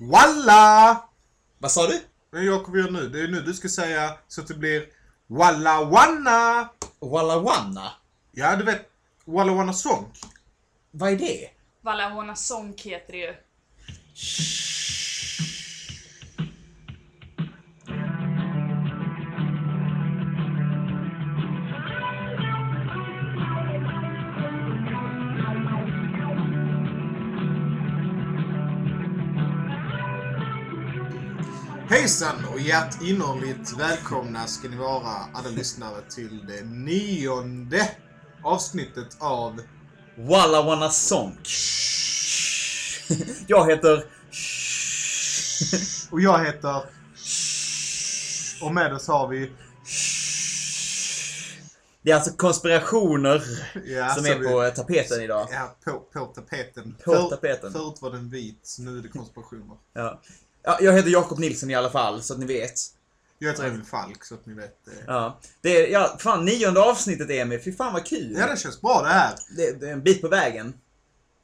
Walla! Vad sa du? Men Jakob gör nu. Det är nu du ska säga så att det blir Walla Wanna! Walla Wanna? Ja, du vet Walla Wanna Song. Vad är det? Valahona Sonk heter det ju. Hejsan hjärtinnerligt välkomna ska ni vara alla lyssnare till det nionde avsnittet av Walla Wanna Sonk. Jag heter... och jag heter och med oss har vi Det är alltså konspirationer ja, som är vi- på tapeten idag. Ja, på, på tapeten. På För- tapeten. Förut var den vit, nu är det konspirationer. Ja. Ja, jag heter Jakob Nilsson i alla fall, så att ni vet. Jag heter Emil Falk, så att ni vet. eh. Ja. Det är, ja, fan nionde avsnittet Emil, fy fan vad kul. Ja, det känns bra det här. Det, det är en bit på vägen.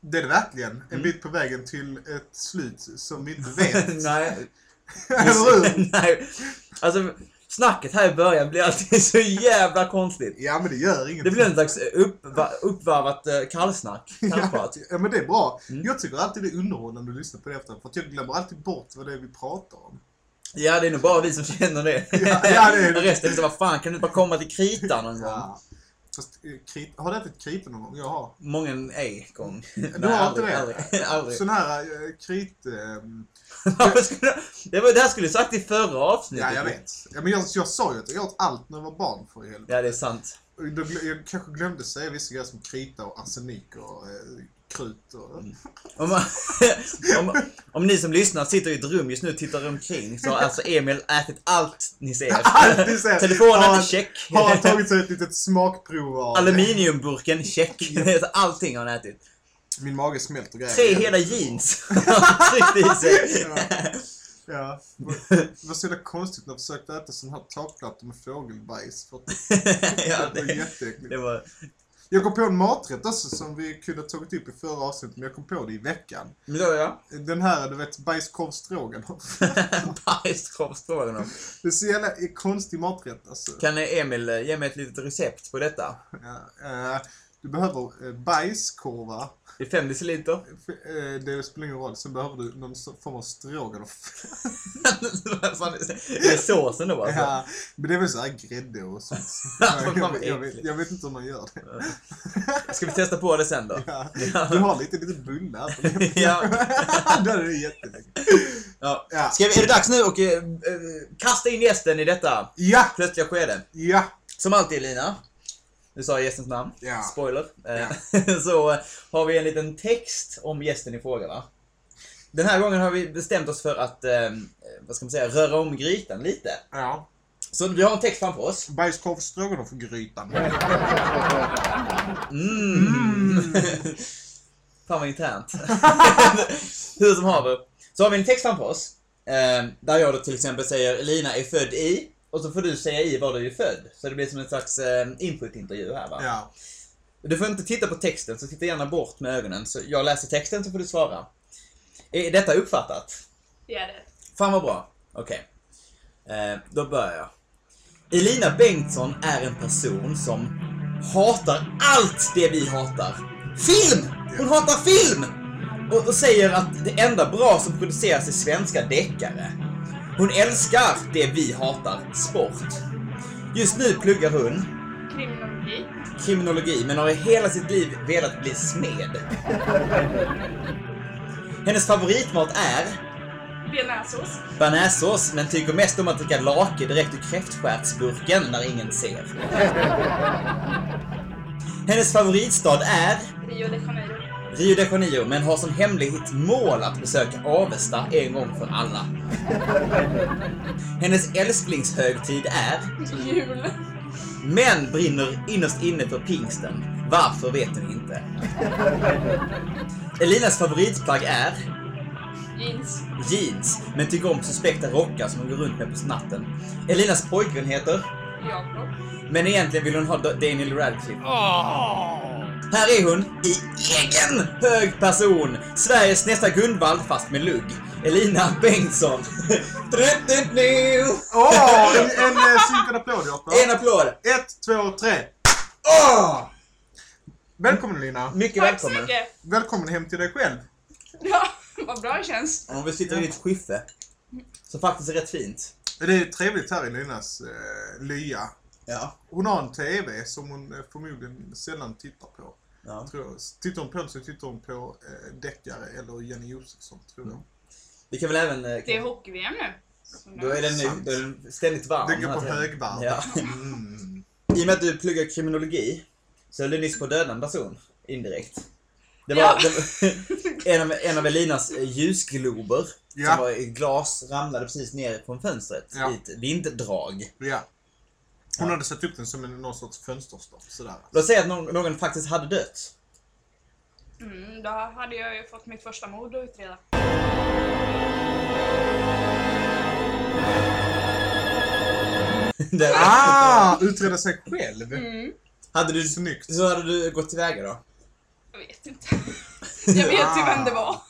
Det är det verkligen. En Mm. bit på vägen till ett slut som vi inte vet. Nej. Eller hur? Nej. Alltså, snacket här i början blir alltid så jävla konstigt. Ja, men det gör Det ingenting. blir en slags uppva, uppvarvat eh, kallsnack. Kallprat. Ja, men det är bra. Mm. Jag tycker alltid det är underhållande att lyssna på det efter, för att jag glömmer alltid bort vad det är vi pratar om. Ja, det är nog bara vi som känner det. Ja, ja, det är det. Resten är så, vad fan, kan du inte bara komma till kritan någon gång? Ja. Fast, eh, krit, har du ätit krita någon gång? Jag har. Många ej gång. Du har inte det? Aldrig. aldrig. Sån här äh, krit... ehm, det, var, det här skulle du sagt i förra avsnittet. ja, jag vet. Ja, men jag, jag sa ju att jag åt allt när jag var barn för helvete. Ja, det är sant. Jag kanske glömde säga vissa grejer som krita och arsenik och eh, krut och... Mm. Om, man, om, om ni som lyssnar sitter i ett rum just nu och tittar omkring så har alltså Emil ätit allt ni ser. Allt ni ser. Telefonen, Har check. Har han tagit sig ett litet smakprov av... Aluminiumburken, check. Allting har han ätit. Min mage smälter grejer. Tre hela jeans har han tryckt i sig. Ja. Det var så jävla konstigt när jag försökte äta sån här takplatta med fågelbajs. För ja, det var jätteäckligt. det var... Jag kom på en maträtt också som vi kunde ha tagit upp i förra avsnittet, men jag kom på det i veckan. Men då ja. Den här, du vet, bajskorv stroganoff. Bajskorv stroganoff. Det är så jävla konstig maträtt alltså. Kan Emil eh, ge mig ett litet recept på detta? Ja, eh, du behöver eh, bajskorvar. I fem deciliter? Eh, Det spelar ingen roll. Sen behöver du någon form av stroganoff. Vad fan är det? Det är såsen då alltså? Ja, men det är väl så här grädde och sånt. Fan, vad jag, jag, vet, äckligt. jag vet inte hur man gör det. Ska vi testa på det sen då? Ja, du har lite, lite bullar. Ja. Då är det jätteläckert. Ja. Ja. Ska vi, är det dags nu att eh, eh, kasta in gästen i detta Ja, plötsliga skede? ja. Som alltid Lina, du sa gästens namn, Ja. spoiler, eh, så eh, har vi en liten text om gästen i fråga va? Den här gången har vi bestämt oss för att, eh, vad ska man säga, röra om grytan lite. ja. Så vi har en text framför oss. Bajskorv stroganoff-grytan. Mm. Fan vad internt. Hur som haver. Så har vi en text framför oss. Där jag då till exempel säger Lina är född i. Och så får du säga i var du är född. Så det blir som en slags eh, input-intervju här va? Ja. Du får inte titta på texten, så titta gärna bort med ögonen. Så jag läser texten så får du svara. Är detta uppfattat? Det är det. Fan vad bra. Okej. Eh, då börjar jag. Elina Bengtsson är en person som hatar allt det vi hatar. Film! Hon hatar film! Och, och säger att det enda bra som produceras är svenska deckare. Hon älskar det vi hatar, sport. Just nu pluggar hon Kriminologi. kriminologi men har i hela sitt liv velat bli smed. Hennes favoritmat är Bearnaisesås. bearnaisesås men tycker mest om att dricka lake direkt ur kräftstjärtsburken när ingen ser. Hennes favoritstad är Rio de Janeiro. Rio de Janeiro men har som hemligt mål att besöka Avesta en gång för alla. Hennes älsklingshögtid är Jul. men brinner innerst inne för pingsten. Varför vet hon inte. Elinas favoritplagg är Jeans. jeans, men tycker om suspekta rockar som hon går runt med på snatten. Elinas pojkvän heter, Jakob. men egentligen vill hon ha Da- Daniel Radcliffe. Här är hon i egen hög person. Sveriges nästa Gunvald fast med lugg. Elina Bengtsson. Åh, en, en eh, synkad applåd Jakob. En applåd. Ett, två, tre. Åh! Välkommen Lina. Mycket Tack så välkommen. mycket. Välkommen hem till dig själv. Ja, vad bra det känns. Om vi sitter i ditt skiffe. Som faktiskt är rätt fint. Det är trevligt här i Linas eh, lya. Ja. Hon har en TV som hon eh, förmodligen sällan tittar på. ja. Tror jag. Tittar hon på den så tittar hon på eh, deckare eller Jenny Josefsson tror jag. Vi kan väl även... eh, Det är hockey-VM nu. Då är den, nu, Sant. då är den ständigt varm. Den går på högvarv. Ja. Mm. I och med att du pluggar kriminologi så höll du nyss på att döda en person. Indirekt. Det var, Ja. det var en, av, en av Elinas eh, ljusglober Ja. som var i glas ramlade precis ner från fönstret Ja. i ett vinddrag. Ja. Hon hade satt upp den som en, någon sorts fönsterstopp. Sådär. Låt säga att någon, någon faktiskt hade dött. Mm, då hade jag ju fått mitt första mord att utreda. Det- Ah! Utreda sig själv. Mm, hade du, Snyggt. hur hade du gått tillväga då? jag vet inte. Jag vet ju vem det var.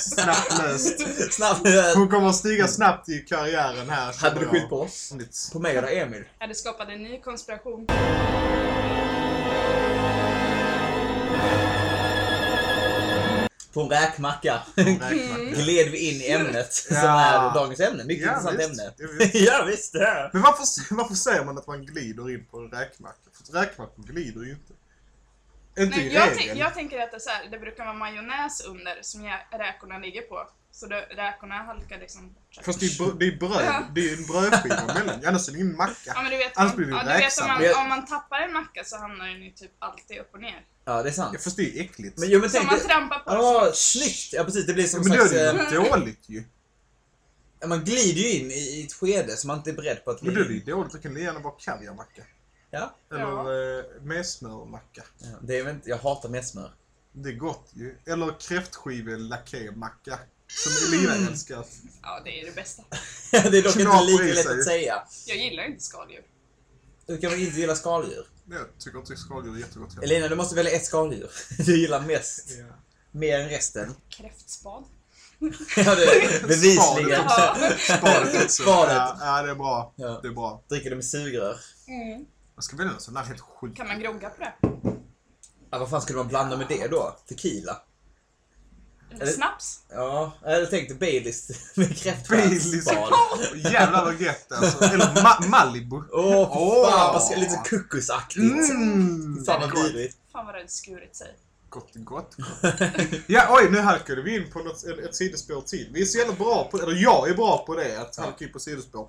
Snabbt löst. Snabbt. Hon kommer att stiga snabbt i karriären här. Hade du skyllt på oss? På mig eller Emil? Jag hade skapat en ny konspiration. På en räkmacka gled vi in i ämnet Ja. som är dagens ämne. Mycket Ja, intressant visst. ämne. Ja, visst. ja visst. Men varför, varför säger man att man glider in på en räkmacka? För räkmackor glider ju inte. Inte Nej, i jag, regel. tänk, jag tänker att det, är så här, det brukar vara majonnäs under som räkorna ligger på. Så det, räkorna halkar liksom bort. Fast det är, br- det är bröd. Ja. Det är en brödskiva emellan. Annars är det ingen Ja macka. men du vet, Annars om, blir det ja, en du vet om, man, Men om man tappar en macka så hamnar den ju typ alltid upp och ner. ja, det är sant. Ja, fast det är äckligt. Men, jo, men Så om tänk man trampar på Ja, så- snyggt! Ja precis, det blir Ja, som men då är slags... det eh, ju dåligt ju. Ja, man glider ju in i, i ett skede som man inte är beredd på att Men då är det glida dåligt. Det kan lika gärna vara kaviarmacka. Ja. Eller Ja. eh, med smörmacka. ja, det är väl inte... Jag hatar med smör. Det är gott ju. Eller kräftskive macka Som Elina Mm. älskar. Ja, det är det bästa. det är dock inte Knaprar lika lätt att säga. Jag gillar inte skaldjur. Du kan väl inte gilla skaldjur? Jag tycker inte skaldjur är jättegott heller. Elina, du måste välja ett skaldjur. Du gillar mest. Ja. Mer än resten. Kräftspad. Ja, det är bevisligen. Spadet. Spadet. Spadet. Ja, ja, det är bra. Ja. Det är bra. Dricker du med sugrör? Mm. Jag ska välja något sånt där helt sjukt. Kan man grogga på det? Ja, vad fan skulle man blanda med det då? Tequila? Eller snaps? Ja, jag tänkte Baileys med Baileys. kräftbad. Jävlar vad gött alltså. Eller ma- Malibu. Åh, fy Åh. fan vad ska, lite kokosaktigt. Mm. Fan vad Gott. vidrigt. Fan vad det hade skurit sig. Gott, gott. Ja, oj, nu halkade vi in på något, ett, ett sidospår till. Vi är så jävla bra på, eller jag är bra på det, att halka in på sidospår.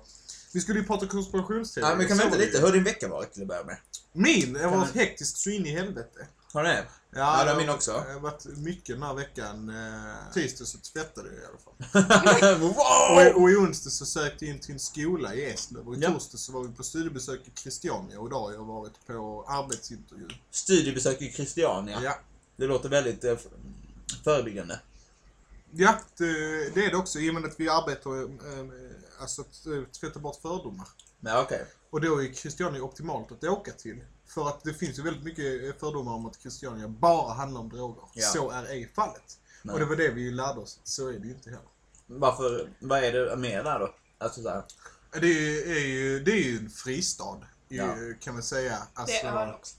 Vi skulle ju prata konspirationsteorier. Ja, men kan Så var det lite, ju. hur har din vecka varit till att börja med? Min? Jag har varit hektisk så in i helvete. Har du det? Ja, det har min också. Det har varit mycket den här veckan. Eh, tisdag så tvättade jag i alla fall. Och, wow! och i onsdag så sökte jag in till en skola i Eslöv. Och i Ja. torsdag så var vi på studiebesök i Christiania. Och idag har jag varit på arbetsintervju. Studiebesök i Christiania. Ja. Det låter väldigt eh, förebyggande. Ja, det, det är det också. I och med att vi arbetar eh, alltså att eh, tvätta bort fördomar. Ja, okej. Och då är Christiania optimalt att åka till. För att det finns ju väldigt mycket fördomar om att Christiania bara handlar om droger. Ja. Så är ej fallet. Nej. Och det var det vi lärde oss. Så är det ju inte heller. Varför, vad är det mer där då? Alltså såhär, Det är ju, det är ju en fristad. Ja. Kan man säga. Alltså, Det är öl också.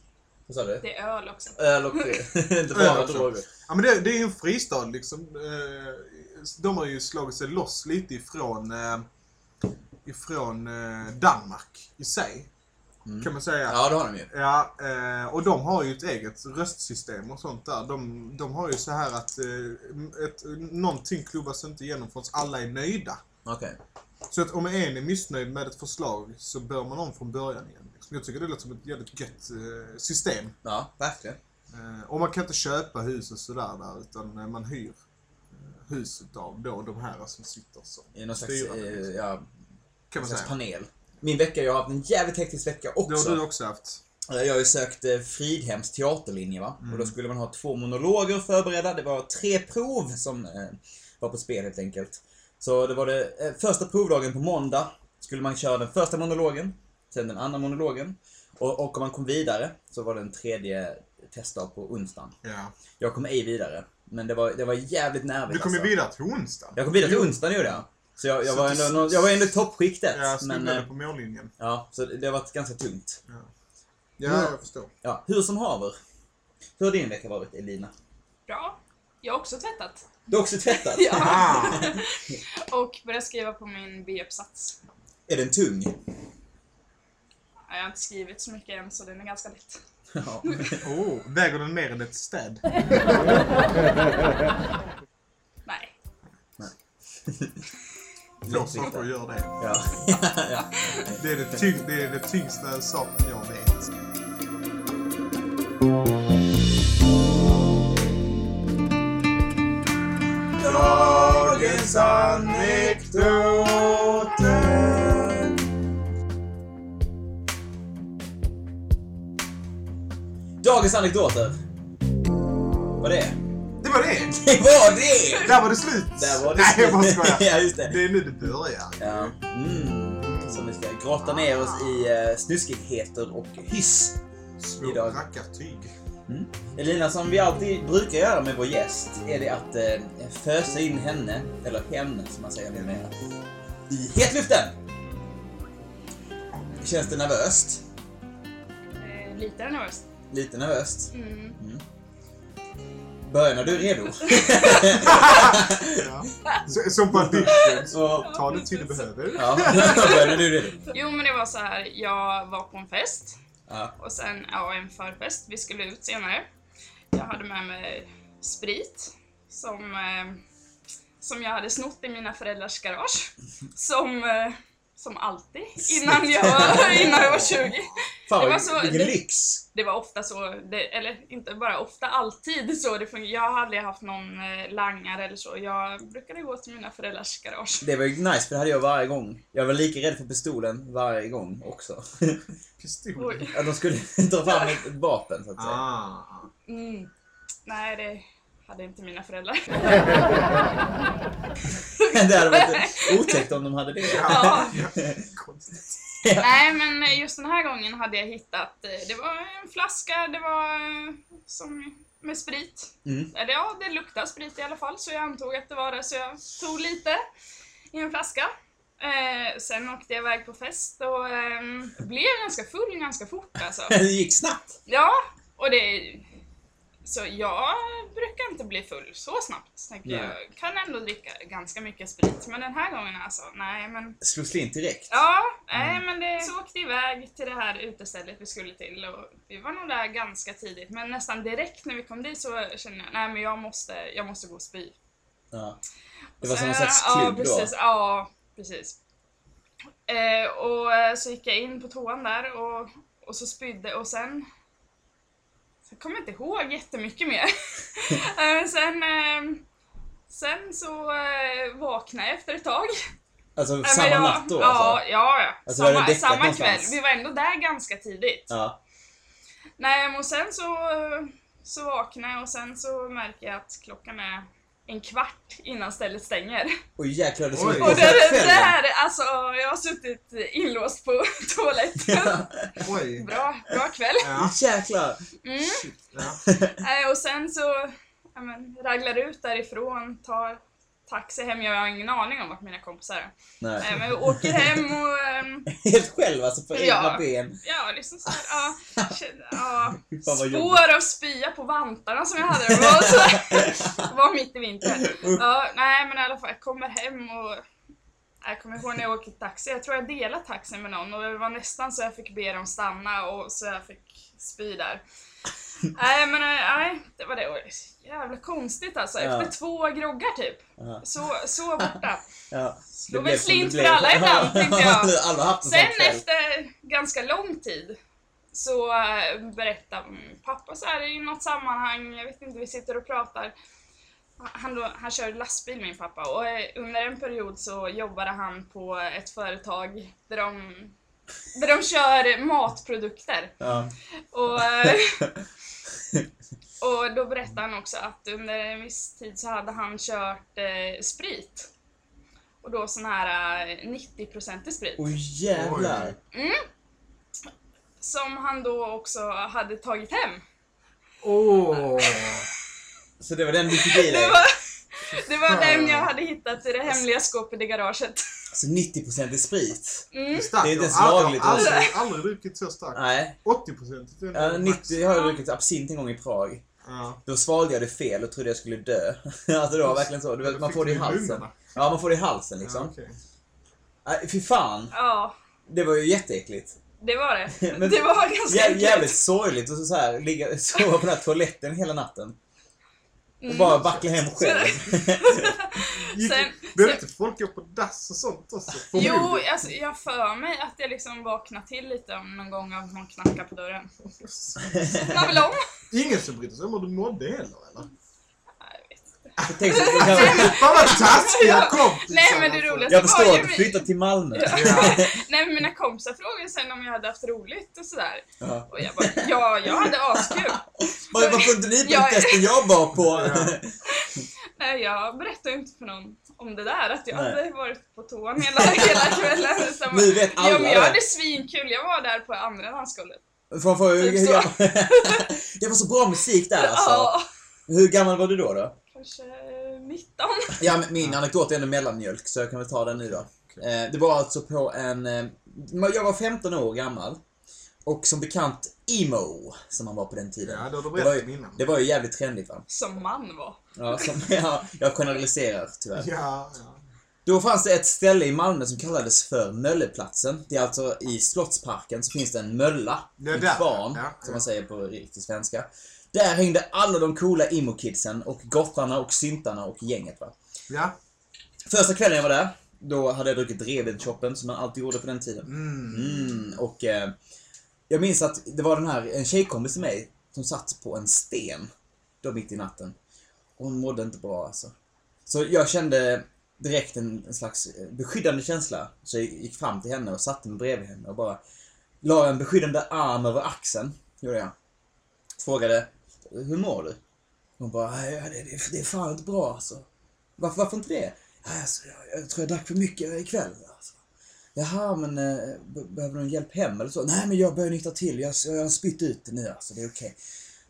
vad sa du? Det är öl också. Öl och inte Öl bara också. droger. Ja men det, det är ju en fristad liksom. Eh, De har ju slagit sig loss lite ifrån, eh, ifrån eh, Danmark i sig. Mm. Kan man säga. Ja, det har de ju. Ja, eh, och de har ju ett eget röstsystem och sånt där. De, de har ju så här att eh, ett, någonting klubbas inte igenom förrän alla är nöjda. Okej. Så att om en är missnöjd med ett förslag så bör man om från början igen. Liksom. Jag tycker det låter som ett jävligt gött eh, system. Ja, verkligen. Och man kan inte köpa hus och sådär där utan man hyr hus utav då de här som sitter som I någon slags, styrande, eh, liksom, ja, kan man säga. panel. Min vecka, jag har haft en jävligt hektisk vecka Det har också. du också haft. Eh, Jag har ju sökt eh, Fridhems teaterlinje va. Mm. Och då skulle man ha två monologer förberedda. Det var tre prov som eh, var på spel helt enkelt. Så det var det första provdagen på måndag. Skulle man köra den första monologen, sen den andra monologen. Och, och om man kom vidare så var det en tredje testdag på onsdagen. Ja. Jag kom ej vidare. Men det var, det var jävligt nervigt Du kom ju alltså. vidare till onsdag. Jag kom vidare till onsdagen gjorde jag. Så jag, jag, Så var, du- ändå, jag var ändå i toppskiktet. Ja, men, eh, på mållinjen. ja, så det det har varit ganska tungt. Ja, Ja. jag förstår. Ja, hur som haver. Hur har din vecka varit Elina? Bra. Jag har också tvättat. Du har också tvättat? Ja. Ah, Och börjat skriva på min B-uppsats. Är den tung? Ja, Jag har inte skrivit så mycket än så den är ganska lätt. Ja. oh, väger den mer än ett städ? Nej. Få saker gör det. Ja. ja. Det är det, tyng, det, är det tyngsta saken jag vet. Dagens anekdoter. Dagens anekdoter. Vad det är? Det var det! Det var det! Där var det slut! Där var det Nej, jag bara slut. skojar. ja, just det. Det är nu det börjar. Ja. Mm. Så vi ska grotta ner oss i uh, snuskigheter och hyss. Små Idag. rackartyg. Elina, som vi alltid brukar göra med vår gäst, är det att eh, fösa in henne, eller henne som man säger numera, i hetluften. Känns det nervöst? Eh, lite nervöst. Lite nervöst. Mm. Börjar när du är redo. Ja. Så- Som på addiction. Så, Ta den tid du behöver. ja, börjar när du är redo. Jo men det var så här. jag var på en fest. Ja. Och sen, ja en förfest. Vi skulle ut senare. Jag hade med mig sprit. Som, eh, som jag hade snott i mina föräldrars garage. Som, eh, som alltid. Innan jag, innan jag var 20. Fan, Det var så- vilken det- lyx! Det var ofta så, det, eller inte bara ofta, alltid så det fungerade. Jag har aldrig haft någon eh, langare eller så. Jag brukade gå till mina föräldrars garage. Det var ju nice för det hade jag varje gång. Jag var lika rädd för pistolen varje gång också. Pistol. Oj. Att de skulle dra fram ett, ett vapen så att säga. Ah. Mm. Nej, det hade inte mina föräldrar. Det hade varit otäckt om de hade det. Ja. Konstigt. Nej, men just den här gången hade jag hittat, eh, det var en flaska, det var eh, som med sprit. Mm. Eller ja, det luktade sprit i alla fall, så jag antog att det var det, så jag tog lite i en flaska. Eh, sen åkte jag iväg på fest och eh, blev ganska full ganska fort alltså. Det gick snabbt. Ja, och det... Så jag brukar inte bli full så snabbt. Tänker Nej. jag kan ändå dricka ganska mycket sprit, men den här gången alltså, nej men... Slog slint direkt. Ja, nej men det... Så åkte iväg till det här utestället vi skulle till och vi var nog där ganska tidigt, men nästan direkt när vi kom dit så kände jag, nej men jag måste, jag måste gå och spy. Ja. Det var som någon slags ja, klubb precis, då. Ja, precis. Eh, och så gick jag in på toan där och, och så spydde och sen... Sen kommer jag inte ihåg jättemycket mer. eh, sen, eh, sen så eh, vaknade jag efter ett tag. Alltså samma jag- natt då Ja, alltså? ja, ja. Alltså, samma samma kväll. någonstans? Vi var ändå där ganska tidigt. Ja. Nej, men sen så, så vaknade jag och sen så märker jag att klockan är en kvart innan stället stänger. Oj jäklar, det såg Oj. ut Och på det, det här, alltså jag har suttit inlåst på toaletten. Oj. Bra, bra kväll. Ja. Jäklar. Mm. Shit. Ja. Eh, Och sen så ja, men, raglar ut därifrån, tar taxi hem. Jag har ingen aning om vart mina kompisar är. Nej. Eh, Men vi åker hem och ehm, Helt själv alltså på Ja. egna ben. ja, liksom så här, ja, ja, spår av spya på vantarna som jag hade. Det var, så, var mitt i vintern. Ja, nej men i alla fall, jag kommer hem och jag kommer ihåg när jag åkte taxi, jag tror jag delade taxin med någon och det var nästan så jag fick be dem stanna och så jag fick spy där. Nej men eh, nej, det var det. Jävla konstigt alltså, Ja. efter två groggar typ. Ja. Så, så borta. Ja. Slår väl slint för alla ibland tänkte jag. Alla Sen efter ganska lång tid så äh, berättar pappa så här i något sammanhang, jag vet inte, vi sitter och pratar. Han, då, han kör lastbil min pappa och eh, under en period så jobbade han på ett företag där de, där de kör matprodukter. Ja. Och, och då berättade han också att under en viss tid så hade han kört eh, sprit. Och då sån här eh, 90% sprit. Oj jävlar. som han då också hade tagit hem. Åh! Så det var den du fick i Det dig? var, det var den jag hade hittat i det hemliga skåpet i garaget. Så 90% i sprit? Mm. Det är starkt. Det är inte Jag ens har aldrig- lagligt, Aldrig, alltså. aldrig druckit så starkt. Nej. 80 procent. Ja, 90, jag har ju druckit absint en gång i Prag. Ja. Då svalde jag det fel och trodde jag skulle dö. alltså det var verkligen så. Du vet, man får det i halsen. lungorna. Ja, man får det i halsen Ja, liksom. okej. Nej, fy fan. Ja, Det var ju jätteäckligt. det var det. Men- det var ganska Jä äckligt. jävligt sorgligt att så här, ligga, sova på den här toaletten hela natten. Och Mm. bara vackla hem själv. Gick- Sen- Behöver sen- inte folk gå på dass och sånt också? Jo, alltså, jag för mig att jag liksom vaknade till lite om någon gång av någon knackar på dörren. Väl om. Ingen som brydde sig om hur du mådde heller eller? Nej, jag vet inte. Tänk så, Fan vad taskiga kompisar! Nej, men det roligaste jag var förstår ju att du flyttat till Malmö. Ja. Nej, men mina kompisar frågade sen om jag hade haft roligt och sådär. Ja. Och jag bara, ja, jag hade askul. Var- Varför inte ni på Jag- testen jag var på? Ja. Nej, jag berättade ju inte för någon om det där, att jag Nej. hade varit på toan hela, hela kvällen. Så Nu vet alla ja, men jag hade svinkul, jag var där på andra dansgolvet. För, för, Typ så. ja. Det var så bra musik där alltså. Ja, Hur gammal var du då? då? Kanske 19. Ja, men min anekdot är ändå mellanmjölk, så jag kan väl ta den nu då. Eh, det var alltså på en... Eh, jag var 15 år gammal. Och som bekant, emo, som man var på den tiden. Ja, det Det var, ju, det var ju jävligt trendigt va? Som man var. Ja, som, ja, jag generaliserar tyvärr. Ja, ja. Då fanns det ett ställe i Malmö som kallades för Mölleplatsen. Det är alltså i Slottsparken så finns det en mölla, Det en kvarn, Ja, som ja. man säger på riktig svenska. Där hängde alla de coola emo-kidsen och gottarna och syntarna och gänget va. ja. Första kvällen jag var där, då hade jag druckit Revenshoppen som man alltid gjorde på den tiden. Mm. Mm, och eh, jag minns att det var den här, en tjejkompis till mig som satt på en sten då mitt i natten. Och hon mådde inte bra alltså. Så jag kände direkt en, en slags eh, beskyddande känsla. Så jag gick fram till henne och satte mig bredvid henne och bara la en beskyddande arm över axeln. Gjorde jag. Frågade, hur mår du? Hon bara, "Nej, ja, det, det, det är fan inte bra alltså. Varför, varför inte det? "Ja, Alltså, jag, jag tror jag drack för mycket ikväll. Alltså. Jaha, men eh, be- behöver du någon hjälp hem eller så? Nej, men jag börjar nyktra till. Jag, jag har spytt ut det nu alltså. Det är okej.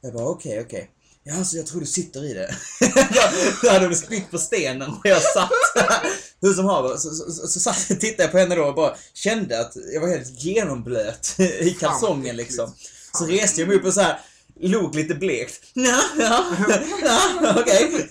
Jag bara, okej, okej. Ja, alltså jag tror du sitter i det. Då hade hon spytt på stenen och jag satt hur som haver. Så, så, så, så satt, tittade jag på henne då och bara kände att jag var helt genomblöt i kalsongen liksom. Så reste jag mig upp och så här log lite blekt. Ja, ja, okej.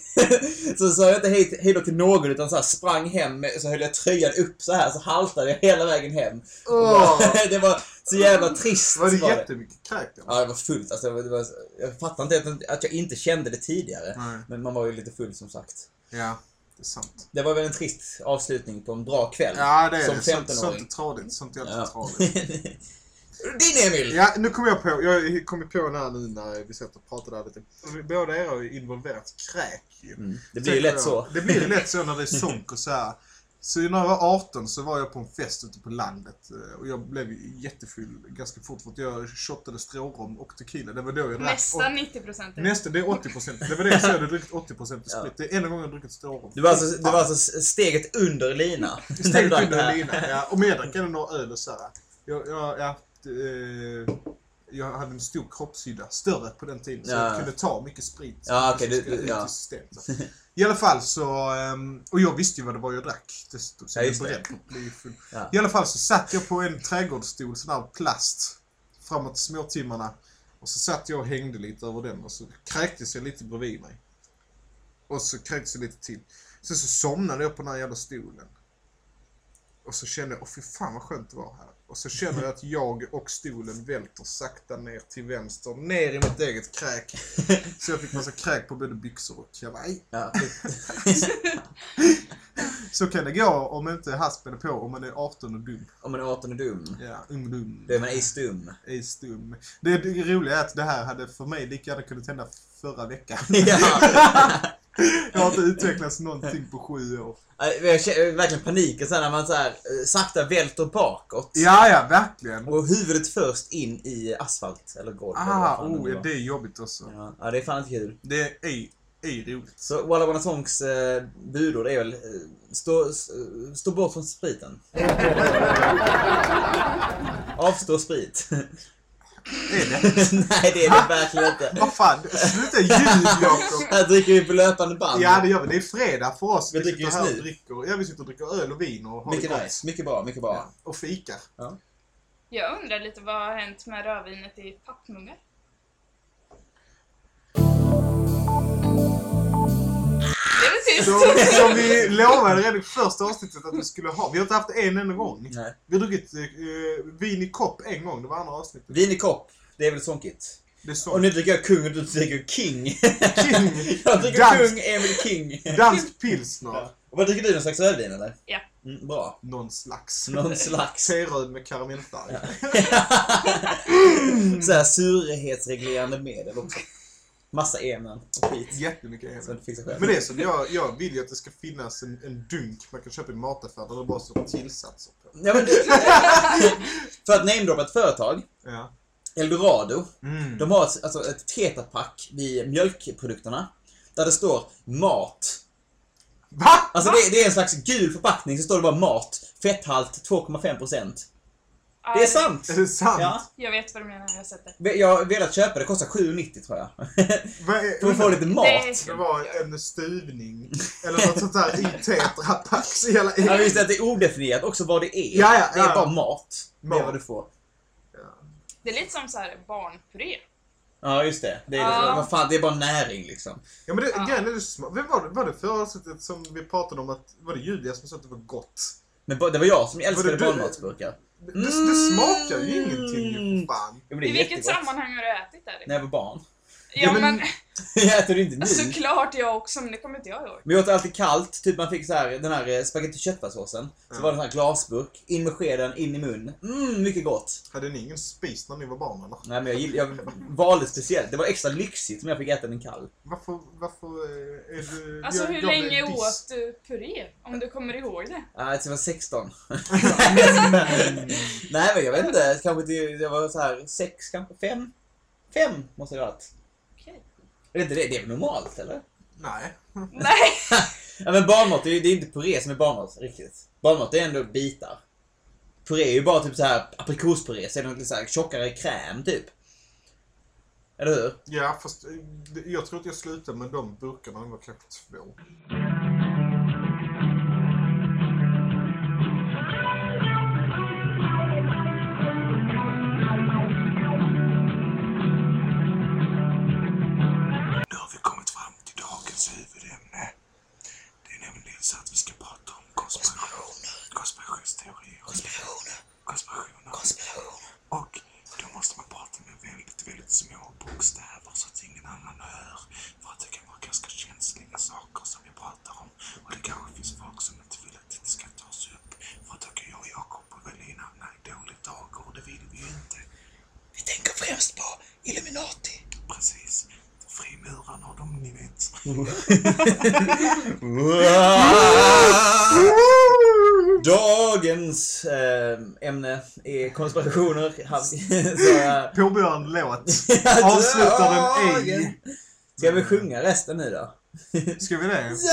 Så sa jag inte hej, hej då till någon utan så här sprang hem, med- så höll jag tröjan upp så här så haltade jag hela vägen hem. Åh. det var så jävla trist. Var det var jättemycket kräk då? Ja, det var fullt. Alltså, det var, jag fattar inte att, att jag inte kände det tidigare. Nej. Men man var ju lite full som sagt. Ja, det är sant. Det var väl en trist avslutning på en bra kväll. Ja, det är Som det. Sånt, 15-åring. sånt är tradigt. Sånt är alltid Ja. tradigt. Din Emil! Ja, nu kom jag på. Jag kom på den här nu när vi satt och pratade här lite. Båda er har ju involverat kräk ju. Mm, det blir ju lätt jag. så. Det blir ju lätt så när det är sonk och så här. Så när jag var 18 så var jag på en fest ute på landet eh, och jag blev jättefull ganska fort för att jag shottade strårom och tequila. Det var då jag drack. Nästan 90 procent. Nästa, det är 80%. Det var det jag sa, jag hade druckit 80% i Ja. sprit. Det är enda gången jag druckit strårom. Det var alltså, det var alltså steget under lina. Steget När du under lina. Ja, och med drack ändå några öl och så här. Jag, jag, ja, jag hade en stor kroppshydda, större på den tiden, så Ja. jag kunde ta mycket sprit. Ja, okej, som du- du- ja. Så. I alla fall så, ehm, och jag visste ju vad det var jag drack. Så Ja, jag var det. beredd på att bli full. Ja. I alla fall så satt jag på en trädgårdsstol, sån här plast, framåt småtimmarna. Och så satt jag och hängde lite över den och så kräktes jag lite bredvid mig. Och så kräktes jag lite till. Sen så somnade jag på den här jävla stolen. Och så kände jag, åh fy fan vad skönt det var här. Och så känner jag att jag och stolen välter sakta ner till vänster, ner i mitt eget kräk. Så jag fick massa kräk på både byxor och kavaj. Ja. Så kan det gå om inte haspen är på, om man är 18 och dum. Om man är 18 och dum, Ja, ung dum. då är man ej stum. är stum. Det, det roliga är att det här hade för mig lika gärna kunnat hända förra veckan. Ja. Jag har inte utvecklats någonting på sju år. Jag känner verkligen paniken sen när man så här, eh, sakta välter bakåt. Ja, ja, verkligen. Och huvudet först in i asfalt eller golv. eller Ah, det oh, var. det är jobbigt också. Ja, ja, det är fan inte kul. Det är, är, roligt. Så Walla Wanna Songs eh, budord är väl eh, stå, s- stå bort från spriten. Avstå sprit. Är det? Nej, det är det verkligen inte. Vad fan, sluta ljug Jakob! Här dricker vi på löpande band. Ja det gör vi, det är fredag för oss. Vi dricker sitter just nu. dricker, ja, vi sitter och dricker öl och vin och har Mycket nice. Mycket bra, mycket bra. Ja, och fikar. Jag undrar lite vad har hänt med rödvinet i pappmuggar? Tyst. Som, som vi lovade redan i första avsnittet att vi skulle ha. Vi har inte haft en enda gång. Nej. Vi har druckit eh, vin i kopp en gång, det var andra avsnittet. Vin i kopp, det är väl sonkigt. Det är så. Och nu dricker jag kung och du dricker king. King. jag dricker Dansk. kung, Emil king. Dansk pilsner. Ja. Och vad dricker du? Någon slags rödvin eller? Ja. Mm, bra. Någon slags. Någon slags. T-röd med karamellfärg. så här surhetsreglerande medel också. Massa ämnen och skit. Jättemycket ämnen. du fixar själv. Men det är som jag, jag vill ju att det ska finnas en, en dunk man kan köpa i en mataffär där det bara står tillsatser på. Ja, men det, för att namedroppa ett företag, Ja. Eldorado, Mm. de har ett, alltså ett tetrapack vid mjölkprodukterna där det står mat. Va? Alltså Va? det, det är en slags gul förpackning så står det bara mat. Fetthalt 2,5%. Det är sant! Är det sant? Ja. Jag vet vad du menar, jag har sett det. Jag har velat köpa det, kostar 7,90 tror jag. För att få lite mat. Det var en stuvning. Eller något sånt där i tetrapack. Så jävla Ja, visst att det är odefinierat också vad det är. Ja, ja, det är ja. bara mat. Det är Mat. vad du får. Det är lite som så här barnpuré. Ja, just det. Det är, Ja. vad fan, det är bara näring liksom. Ja men det, Ja. grejen är det. Vem var det, var det förra avsnittet som vi pratade om att, var det Julia som sa att det var gott? Men det var jag som älskade barnmatsburkar. Det, det, det smakar ju ingenting ju Mm. fan. I vilket jättegott. sammanhang har du ätit det? När jag var barn. Ja, Ja, men- men, jag äter inte nu. såklart jag också, men det kommer inte jag ihåg. Men jag åt alltid kallt, typ man fick så här, den här eh, spagetti köttfärssåsen. Så Ja. var det en sån här glasburk, in med skeden, in i mun. Mm, mycket gott. Hade ni ingen spis när ni var barn eller? Nej men jag, gill- jag valde speciellt, det var extra lyxigt om jag fick äta den kall. Varför, varför eh, är du... Alltså jag hur gav dig länge åt du puré? Om du kommer ihåg det? Nej, jag var 16. Nej men jag vet inte, kanske till, jag var så här 6 kanske, 5? 5 måste det ha varit. Är det inte det? Det är väl normalt eller? Nej. Nej! Ja men barnmat, det är, det är inte puré som är barnmat riktigt. Barnmat är ändå bitar. Puré är ju bara typ så här aprikospuré, så är det lite så här tjockare kräm typ. Eller hur? Ja, fast eh, jag tror att jag slutade med de burkarna när jag var kanske två. Dagens eh, ämne är konspirationer. Eh, Påbörjande låt. Avslutar den ej. Ska vi sjunga resten nu då? Ska vi det? Dagens...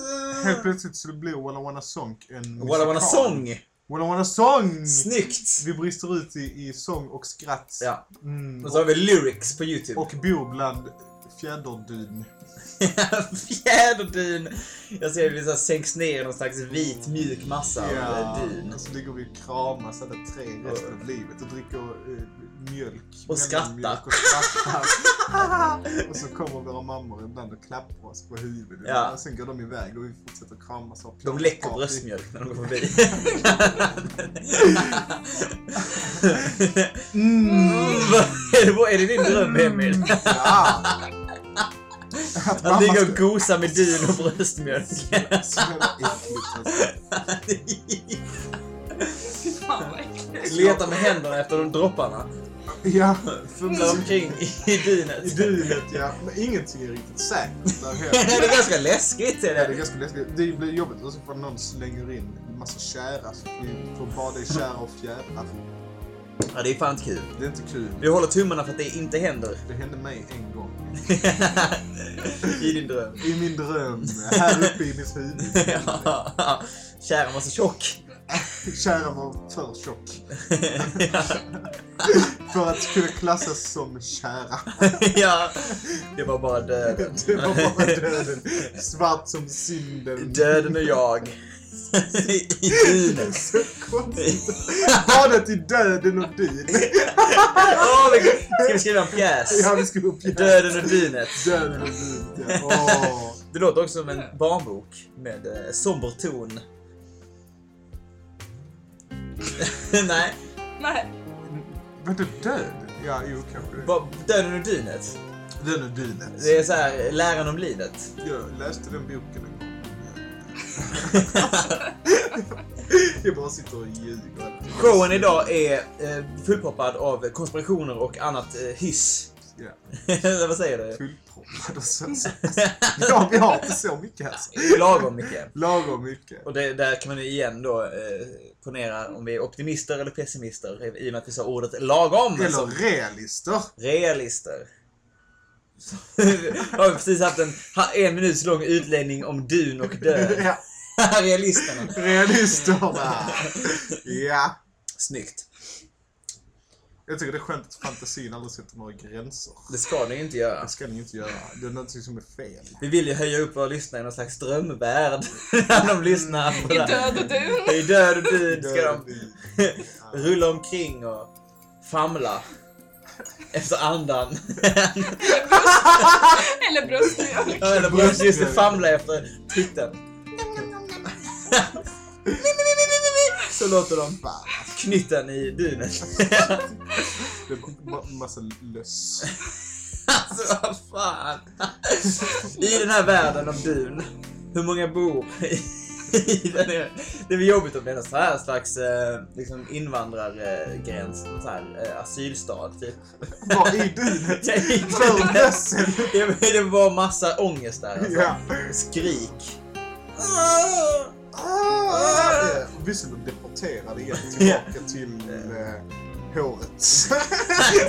eh, Helt plötsligt så blir Walla Wanna Song en Walla Wanna. Song! Walla Wanna Song! Snyggt! Vi brister ut i, i sång och skratt. Ja. Mm, Och så har vi lyrics på YouTube. och bor bland fjäderdyn. Fjäderdyn. Jag ser hur vi så sänks ner i någon slags vit mjuk massa av Ja, eh, dyn. och så ligger vi och kramas alla tre resten av livet och dricker eh, mjölk. Och skrattar. Och skrattar. och så kommer våra mammor ibland och klappar oss på huvudet. Ja. Och sen går de iväg och vi fortsätter kramas och De läcker bröstmjölk när de går förbi. Mm. Vad är det din dröm Emil? Ja. Att Att mamma ligga och gosa med dyn och bröstmjölk. Så jävla äckligt alltså. Med händerna efter de dropparna. Ja, Fumlar omkring i dynet. i dynet ja. Men ingenting är riktigt säkert där heller. det är ganska läskigt är Ja, det är det. ganska läskigt. Det blir jobbigt också för någon slänger in en massa tjära så vi får bada i tjära och fjädrar. Ja, det är fan inte kul. Det är inte kul. Vi håller tummarna för att det inte händer. Det hände mig en gång. I din dröm. I min dröm. Här uppe i mitt huvud. Käran var så tjock. Kära var för tjock. För att kunna klassas som kära. ja, det var bara döden. Det var bara döden. Svart som synden. Döden och jag. I dynet. Så konstigt. Badet i döden och dyn. Åh, vi- ska vi skriva en pjäs? Ja, vi ska upp igen. Döden och dynet. Döden och dyn. Ja. Åh. Det låter också som en barnbok med eh, somber ton. Nej, Nej. Vänta, död? Ja, jo kanske det. Döden och dynet. Döden och dynet. Det är så här, läran om livet. Jag läste den boken en. Jag bara sitter och ljuger. Showen idag är eh, fullproppad av konspirationer och annat eh, hyss. Ja, Eller vad säger du? fullproppad och så. så. Ja, vi har inte så mycket här. så. Lagom mycket. Lagom mycket. Och det, där kan man ju igen då eh, ponera om vi är optimister eller pessimister i och med att vi sa ordet lagom. Eller som realister. realister. Har vi precis haft en en minuts lång utläggning om dun och död. Ja, Realisterna. realisterna. Ja. Snyggt. Jag tycker det är skönt att fantasin aldrig sätter några gränser. Det ska ni ju inte göra. Det ska ni inte göra. Det är något som är fel. Vi vill ju höja upp våra lyssnare i någon slags drömvärld. När de lyssnar på I det här. död och dun. I död och död ska de rulla omkring och famla. Efter andan. Eller bröstmjölk. Eller det, famla efter titeln. Så låter de knytten i dynet. Det är ma- massa löss. Alltså vad fan. I den här världen om dun. Hur många bor i den? Är, det är väl jobbigt om det är någon så här slags eh, liksom invandrargräns. Så här, eh, asylstad typ. Bara i dynet. I För dynet. lössen. Det, det var massa ångest där alltså. Ja. Skrik. Ah! Vi skulle deporterade igen tillbaka till eh, håret.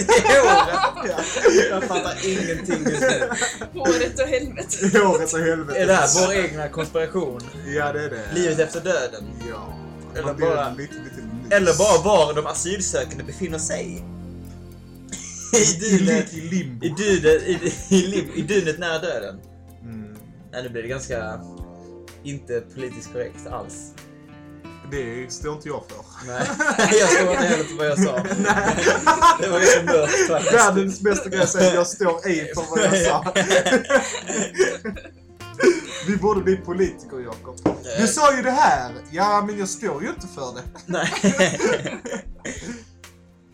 Det är håret. ja. Jag fattar ingenting just nu. Håret och helvetet. Håret och helvetet. Är det här vår egna konspiration? Ja, det är det. Livet efter döden? Ja. Eller bara- Lite, lite. Eller bara var de asylsökande befinner sig? I I, dynet, i limbo. i dynet, i, i, lim- i dynet nära döden. Mm. Nej, nu blir det ganska inte politiskt korrekt alls. Det står inte jag för. Nej, jag står inte heller för vad jag sa. Det var ganska mörkt faktiskt. Världens bästa grej säger jag står ej för vad jag sa. Vi borde bli politiker, Jakob. Du sa ju det här. Ja, men jag står ju inte för det. Nej.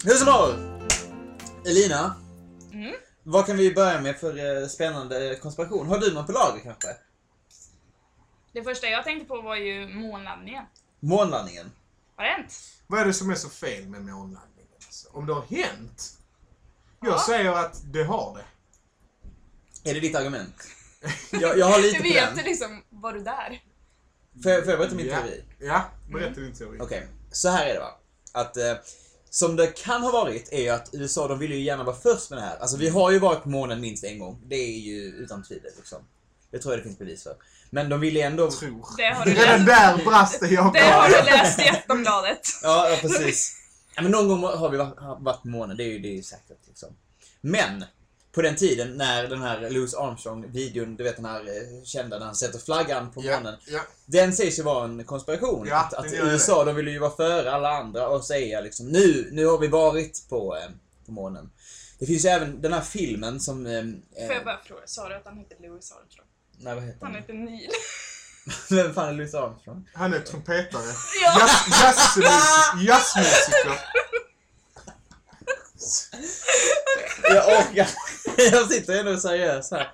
Hur som helst. Elina, Mm. vad kan vi börja med för eh, spännande konspiration? Har du någon på lager kanske? Det första jag tänkte på var ju månlandningen. Månlandningen? Har det hänt? Vad är det som är så fel med månlandningen? Alltså? Om det har hänt? Jag Ja. säger att det har det. Är det ditt argument? Jag, jag har lite på vet den. du liksom, var du där? Får jag, får jag berätta min ja. teori? Ja, berätta din teori. Okej, så här är det va. Att eh, som det kan ha varit är ju att USA de vill ju gärna vara först med det här. Alltså vi har ju varit på månen minst en gång. Det är ju utan tvivel liksom. Det tror jag det finns bevis för. Men de vill ju ändå... Tror. Det har du Redan läst. där brast det, Jakob. Det har du läst i Aftonbladet. Ja, ja precis. Ja, men någon gång har vi varit, på månen, det är ju det är ju säkert liksom. Men på den tiden när den här Louis Armstrong-videon, du vet den här eh, kända när han sätter flaggan på Ja, månen. ja. Den sägs ju vara en konspiration. Ja, att att USA, de vill ju vara före alla andra och säga liksom nu, nu har vi varit på, eh, på månen. Det finns ju även den här filmen som... Eh, Får jag bara fråga, sa du att han heter Louis Armstrong? Nej, vad heter Han han? heter Neil. Vem fan är Louis Armstrong? Han är trumpetare. Ja. Jazz- jazzmusik- Jazzmusiker. Jag orkar. jag sitter ändå seriös här.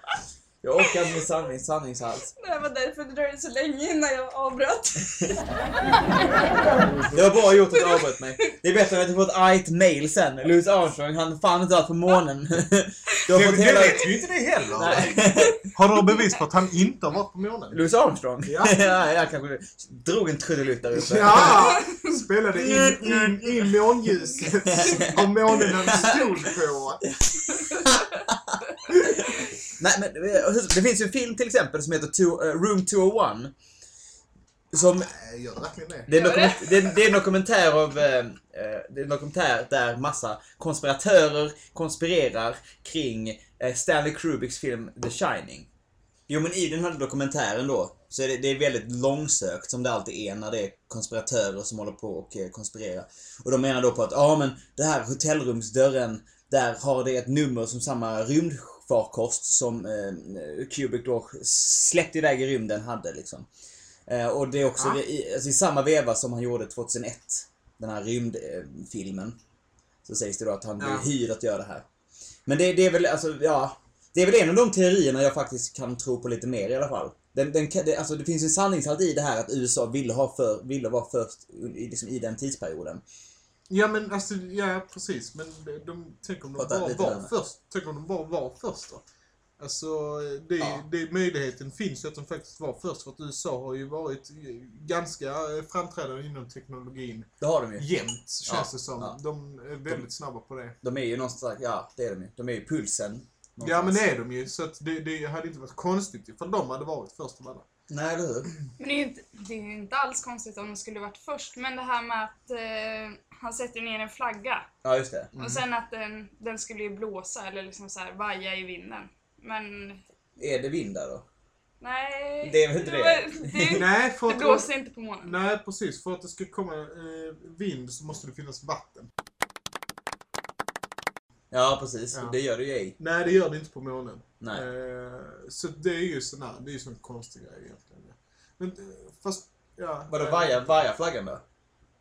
Jag orkar min sanning, sanningshals. Det var därför det dröjde så länge innan jag avbröt. Det var bra gjort att du avbröt mig. Det är bättre att jag får ett argt mail sen. Louis Armstrong, han fan inte varit på månen. Du har Det, fått det hela... vet vi inte det heller. Nej. Har du bevis på att han inte har varit på månen? Louis Armstrong? Ja. ja, jag kanske drog en trudelutt där uppe. Ja! Spelade in, in, in månljuset av månen han stod på. Nej, men eh, det finns ju en film till exempel som heter Two, eh, Room 201. som gör det verkligen det? Det är, en Gör det? dokument, det, är, det är en dokumentär av... Eh, eh, det är en dokumentär där massa konspiratörer konspirerar kring eh, Stanley Kubricks film The Shining. Jo men i den här dokumentären då så är det, det är väldigt långsökt som det alltid är när det är konspiratörer som håller på och eh, konspirerar. Och de menar då på att ja men det här hotellrumsdörren där har det ett nummer som samma rymdfarkost som eh, Kubrick då släppte iväg i rymden hade liksom. Eh, och det är också Ja. i, alltså, i samma veva som han gjorde 2001, den här rymdfilmen. Så sägs det då att han blev Ja. hyrd att göra det här. Men det, det är väl, alltså, ja. Det är väl en av de teorierna jag faktiskt kan tro på lite mer i alla fall. Den, den, det, alltså, det finns en sanningshalt i det här att USA ville, ha för, ville vara först liksom, i den tidsperioden. Ja men alltså, ja precis. Men de, tänk om de Prata bara lite var först. Tänk om de bara var först då. Alltså, det, Ja. det, möjligheten finns ju att de faktiskt var först. För att USA har ju varit ganska framträdande inom teknologin Det har de ju. jämt, känns Ja, det som. ja. De är väldigt snabba på det. De är ju någonstans, ja det är de ju. De är ju pulsen. Ja någonstans. men det är de ju. Så att det, det hade inte varit konstigt ifall de hade varit först av alla. Nej, eller hur? Men det är ju inte, det är inte alls konstigt om de skulle varit först, men det här med att eh, han sätter ner en flagga Ja, just det. och sen att den, den skulle ju blåsa eller liksom så här vaja i vinden. Men Är det vind där då? nej. Det är väl inte det? det, Nej, för det att, blåser inte på månen. nej precis. För att det ska komma eh, vind så måste det finnas vatten. Ja, precis. Ja. Det gör det ju ej. Nej, det gör det inte på månen. Nej. Eh, så det är ju sån här, det är ju sån konstig grej egentligen. Men eh, fast, ja. Vadå, eh, vajar, vajar flaggan då?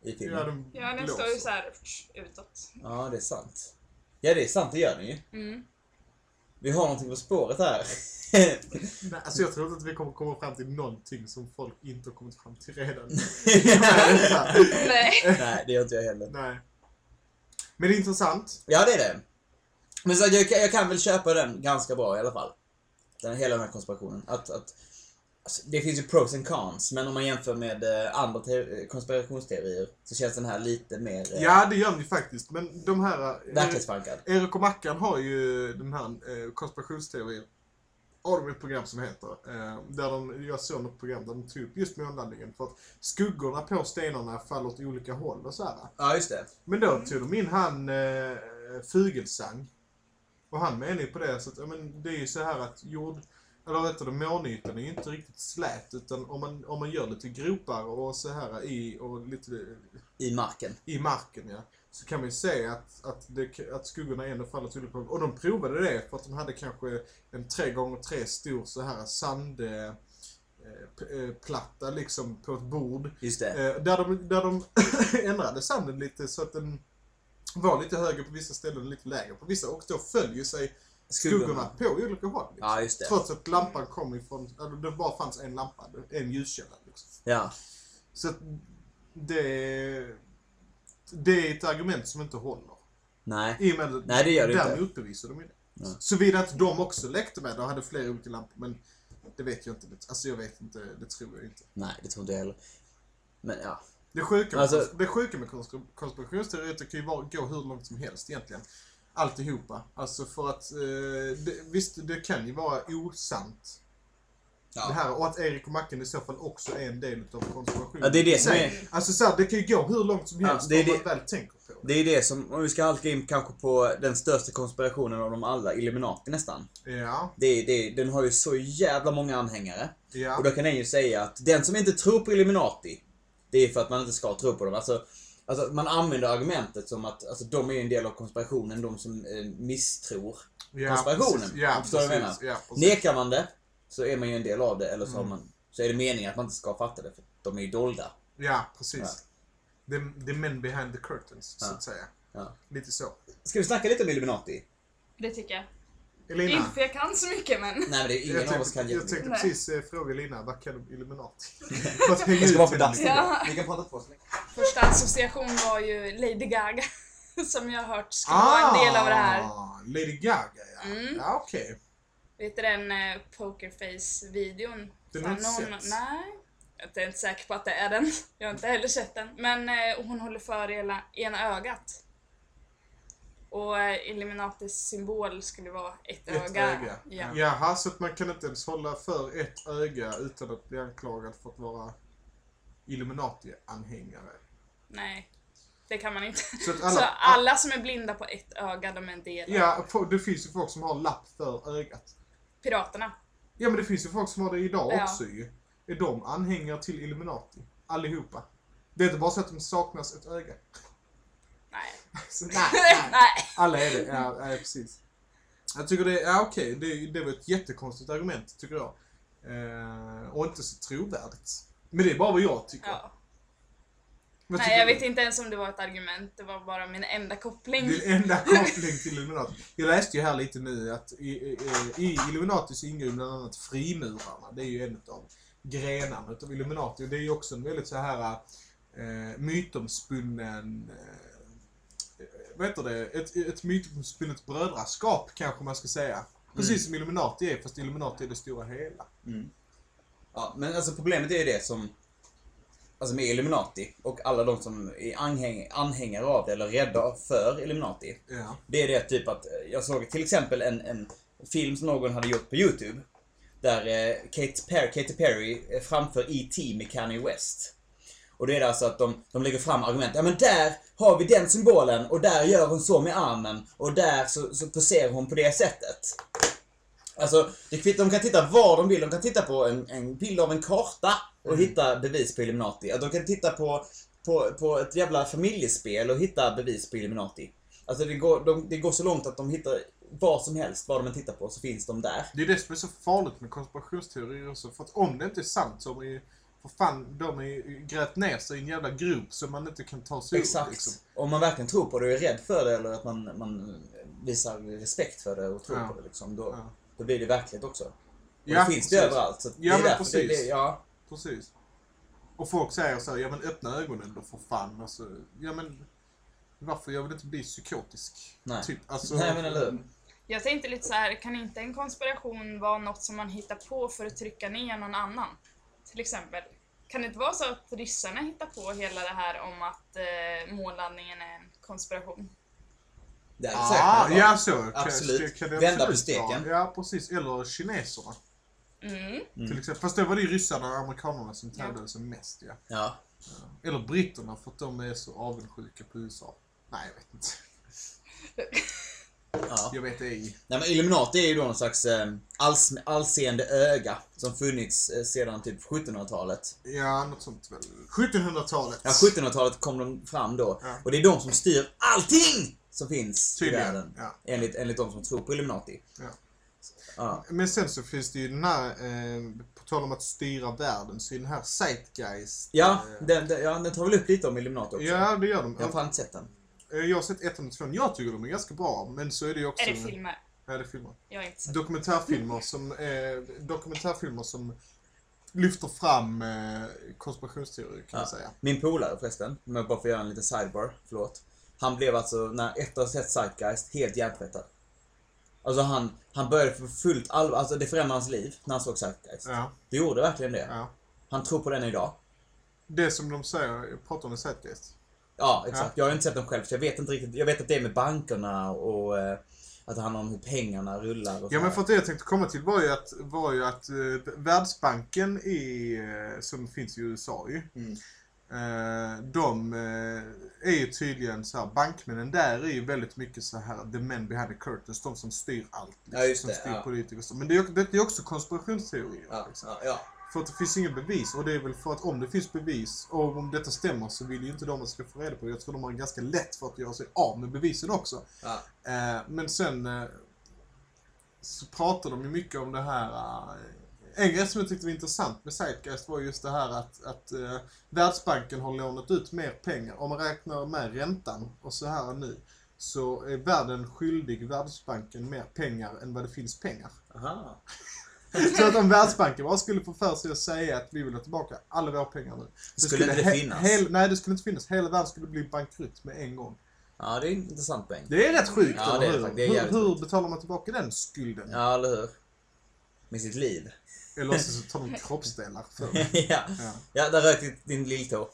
I filmen? Ja, den Ja, den står ju så här utåt. Ja, det är sant. Ja, det är sant, det gör den ju. Mm. Vi har någonting på spåret här. Nej, alltså jag tror inte att vi kommer komma fram till någonting som folk inte har kommit fram till redan. Nej. Nej, det gör inte jag heller. Nej. Men det är intressant. Ja, det är det. Men så jag, kan- jag kan väl köpa den ganska bra i alla fall. Den, hela den här konspirationen. Att, att, alltså, det finns ju pros and cons, men om man jämför med eh, andra te- konspirationsteorier så känns den här lite mer eh, Ja, det gör ni faktiskt. Men de här... eh, verklighetsförankrad. Erik och Mackan har ju den här eh, konspirationsteorin. Har de ett program som heter. Eh, där de, jag såg något program där de tog upp just månlandningen. För att skuggorna på stenarna faller åt olika håll och så här. Ja, just det. Men då tog de in han eh, Fugelsang. Och han menar ju på det så att, ja, men det är ju så här att jord... Eller du, månytan är ju inte riktigt slät utan om man, om man gör lite gropar och så här i och lite I marken. i marken ja. Så kan man ju se att, att, det, att skuggorna ändå faller till på. Och de provade det för att de hade kanske en tre gånger tre stor så här sand eh, p- eh, platta liksom på ett bord. Just det. Eh, där de, där de ändrade sanden lite så att den var lite högre på vissa ställen och lite lägre på vissa. Och då följer sig skuggorna på olika håll. Liksom. Ja, just det. Trots att lampan kom ifrån, eller det bara fanns en lampa, en ljuskälla. Liksom. Ja. Så att det, det är ett argument som inte håller. Nej. I och med att Nej, det gör det inte. motbevisar de ju det. Ja. Såvida inte de också lekte med det och hade fler olika lampor. Men det vet jag inte. Alltså jag vet inte, det tror jag inte. Nej, det tror inte jag heller. Men ja. Det sjuka med, Alltså- det sjuka med konspir- konspirationsteorier är att det kan ju vara, gå hur långt som helst egentligen. Alltihopa. Alltså för att, eh, det, visst det kan ju vara osant. Det Ja. här, och att Erik och Macken i så fall också är en del av konspirationen. Ja, det är det som Nej, är- Alltså så här, det kan ju gå hur långt som Ja, helst det är om man det- väl tänker på det. Det är det som, om vi ska halka in kanske på den största konspirationen av dem alla, Illuminati nästan. Ja, Det, det, den har ju så jävla många anhängare. ja. Och då kan en ju säga att den som inte tror på Illuminati, det är för att man inte ska tro på dem. Alltså, alltså man använder argumentet som att alltså, de är en del av konspirationen, de som eh, misstror. ja, konspirationen. precis. Ja, Förstår du vad jag precis. Ja. Nekar man det, så är man ju en del av det, eller så, har Mm. man, så är det meningen att man inte ska fatta det, för de är ju dolda. Ja, precis. The, the men behind the curtains, så Ja. att säga. Ja. Lite så. Ska vi snacka lite om Illuminati? Det tycker jag. Elina, Inte för jag kan så mycket men. Nej men det är ingen jag av oss kan jag tänkte precis eh, fråga Elina, vad kan du Illuminati? För att hänga Jag ska vara på lite. Ja. Vi kan prata på så länge. Första association var ju Lady Gaga. Som jag har hört skulle vara en del av det här. Ah, Lady Gaga, ja. Mm. Ja, okej. Vet du den eh, Pokerface-videon? Den har jag inte någon- sett. Nej. Jag är inte säker på att det är den. Jag har inte heller sett den. Men eh, hon håller för ena, ena ögat. Och eh, Illuminatis symbol skulle vara ett, Ett öga. öga. Ja. Jaha, så att man kan inte ens hålla för ett öga utan att bli anklagad för att vara Illuminati-anhängare. Nej, det kan man inte. Så att Så alla, alla som är blinda på ett öga, de är en del Ja, det finns ju folk som har lapp för ögat. Piraterna. Ja, men det finns ju folk som har det idag Ja. också ju. Är de anhängare till Illuminati? Allihopa. Det är inte bara så att det saknas ett öga. Nej. Så, nej, nej. Nej. Alla är det, ja, ja precis. Jag tycker det, ja okej, det, det var ett jättekonstigt argument tycker jag. Eh, och inte så trovärdigt. Men det är bara vad jag tycker. Ja. Vad Nej, tycker jag du? vet inte ens om det var ett argument. Det var bara min enda koppling. Din enda koppling till Illuminati. Jag läste ju här lite nu att i, i, i Illuminati så ingår ju bland annat frimurarna. Det är ju en av grenarna utav Illuminati. Och det är ju också en väldigt så här eh, mytomspunnen eh, vad heter det? Ett, ett mytomspunnet brödraskap kanske man ska säga. Precis som Illuminati är, fast Illuminati är det stora hela. Mm. Ja, men alltså problemet är ju det som Alltså med Illuminati och alla de som är anhäng, anhängare av det eller rädda för Illuminati. Ja. Det är det typ att, eh, jag såg till exempel en, en film som någon hade gjort på YouTube. Där eh, Katy Perry, Katy Perry eh, framför E.T. med Kanye West. Och det är alltså att de, de lägger fram argument. Ja men där har vi den symbolen och där gör hon så med armen och där så, så poserar hon på det sättet. Alltså, det kvittar, de kan titta var de vill. De kan titta på en, en bild av en karta och hitta bevis på Illuminati. Ja, De kan titta på, på, på ett jävla familjespel och hitta bevis på Illuminati. Alltså det går, de, det går så långt att de hittar vad som helst, vad de än tittar på, så finns de där. Det är det som är så farligt med konspirationsteorier också. För att om det inte är sant så har man ju för fan, de har ju grävt ner sig i en jävla grop som man inte kan ta sig ur. Exakt. Liksom. Om man verkligen tror på det och är rädd för det eller att man, man visar respekt för det och tror Ja. på det liksom, då, Ja. då blir det verklighet också. Och Ja, det finns det precis. överallt. Så Ja, det är men det, precis. det, ja, Precis. Och folk säger så här, ja men öppna ögonen då för fan. Alltså, ja men varför? Jag vill inte bli psykotisk. Nej. Typ. Alltså, Nej, men eller? Jag tänkte lite så här, kan inte en konspiration vara något som man hittar på för att trycka ner någon annan? Till exempel. Kan det inte vara så att ryssarna hittar på hela det här om att eh, månlandningen är en konspiration? det är Ah, säkert. ja, så kan, Absolut. Kan det Vända på absolut steken. Ja, precis. Eller kineserna. Mm. Till exempel. Fast det var det ju ryssarna och amerikanerna som Ja. tävlade som mest. Ja. Ja. Eller britterna för att de är så avundsjuka på USA. Nej, jag vet inte. ja. Jag vet ej. Nej men Illuminati är ju då någon slags eh, alls, allseende öga som funnits eh, sedan typ 1700-talet. Ja, något sånt väl. 1700-talet. Ja, 1700-talet kom de fram då. Ja. Och det är de som styr allting som finns i Tydligen. världen. Ja. Enligt, enligt de som tror på Illuminati. Ja. Ja. Men sen så finns det ju den här, eh, på tal om att styra världen, så är den här Zeitgeist. Ja, eh, den, den, ja, den tar väl upp lite om Illuminati också. Ja, det gör de. Jag har fan inte sett den. Eh, Jag har sett ettan och tvåan. Jag tycker de är ganska bra, men så är det ju också... Är det filmer? Ja, det är filmer. Jag har inte sett. Dokumentärfilmer som, eh, dokumentärfilmer som lyfter fram eh, konspirationsteorier, kan Ja. man säga. Min polare förresten, om jag bara får göra en liten sidebar, förlåt. Han blev alltså, när efter att ha sett Zeitgeist, helt hjärntvättad. Alltså han, han började för fullt allvar, alltså det förändrade hans liv när han såg Zeitgeist. Ja, Det gjorde verkligen det. ja. Han tror på den idag. Det som de säger, jag pratar om Zeitgeist. Ja, exakt. Jag har inte sett den själv, så jag vet inte riktigt. Jag vet att det är med bankerna och eh, att det handlar om hur pengarna rullar och Ja, men för att det jag tänkte komma till var ju att, var ju att eh, Världsbanken, i, eh, som finns i USA ju, Mm. Eh, de eh, är ju tydligen så här, bankmännen där är ju väldigt mycket så här the men behind the curtains, de som styr allt. Liksom, Ja, just som det, styr ja. politiker. Men det är, det är också konspirationsteorier. Ja, Liksom. ja, ja. För att det finns inga bevis och det är väl för att om det finns bevis och om detta stämmer så vill ju inte de att ska få reda på det. Jag tror de har ganska lätt för att göra sig av med bevisen också. ja. Eh, men sen eh, så pratar de ju mycket om det här. eh, en grej som jag tyckte var intressant med Zeitgeist var just det här att, att eh, Världsbanken har lånat ut mer pengar. Om man räknar med räntan och så här nu så är världen skyldig Världsbanken mer pengar än vad det finns pengar. Aha. Så att om Världsbanken bara skulle få för sig att säga att vi vill ha tillbaka alla våra pengar nu. så Skulle inte det he- finnas? Hel, nej, det skulle inte finnas. Hela världen skulle bli bankrutt med en gång. Ja, det är en intressant poäng. Det är rätt sjukt, Ja, det är eller hur? Det är hur, hur betalar man tillbaka den skulden? Ja, eller hur? Med sitt liv. Eller så tar de kroppsdelar för ja. Ja. ja, där rök din- din lilltå.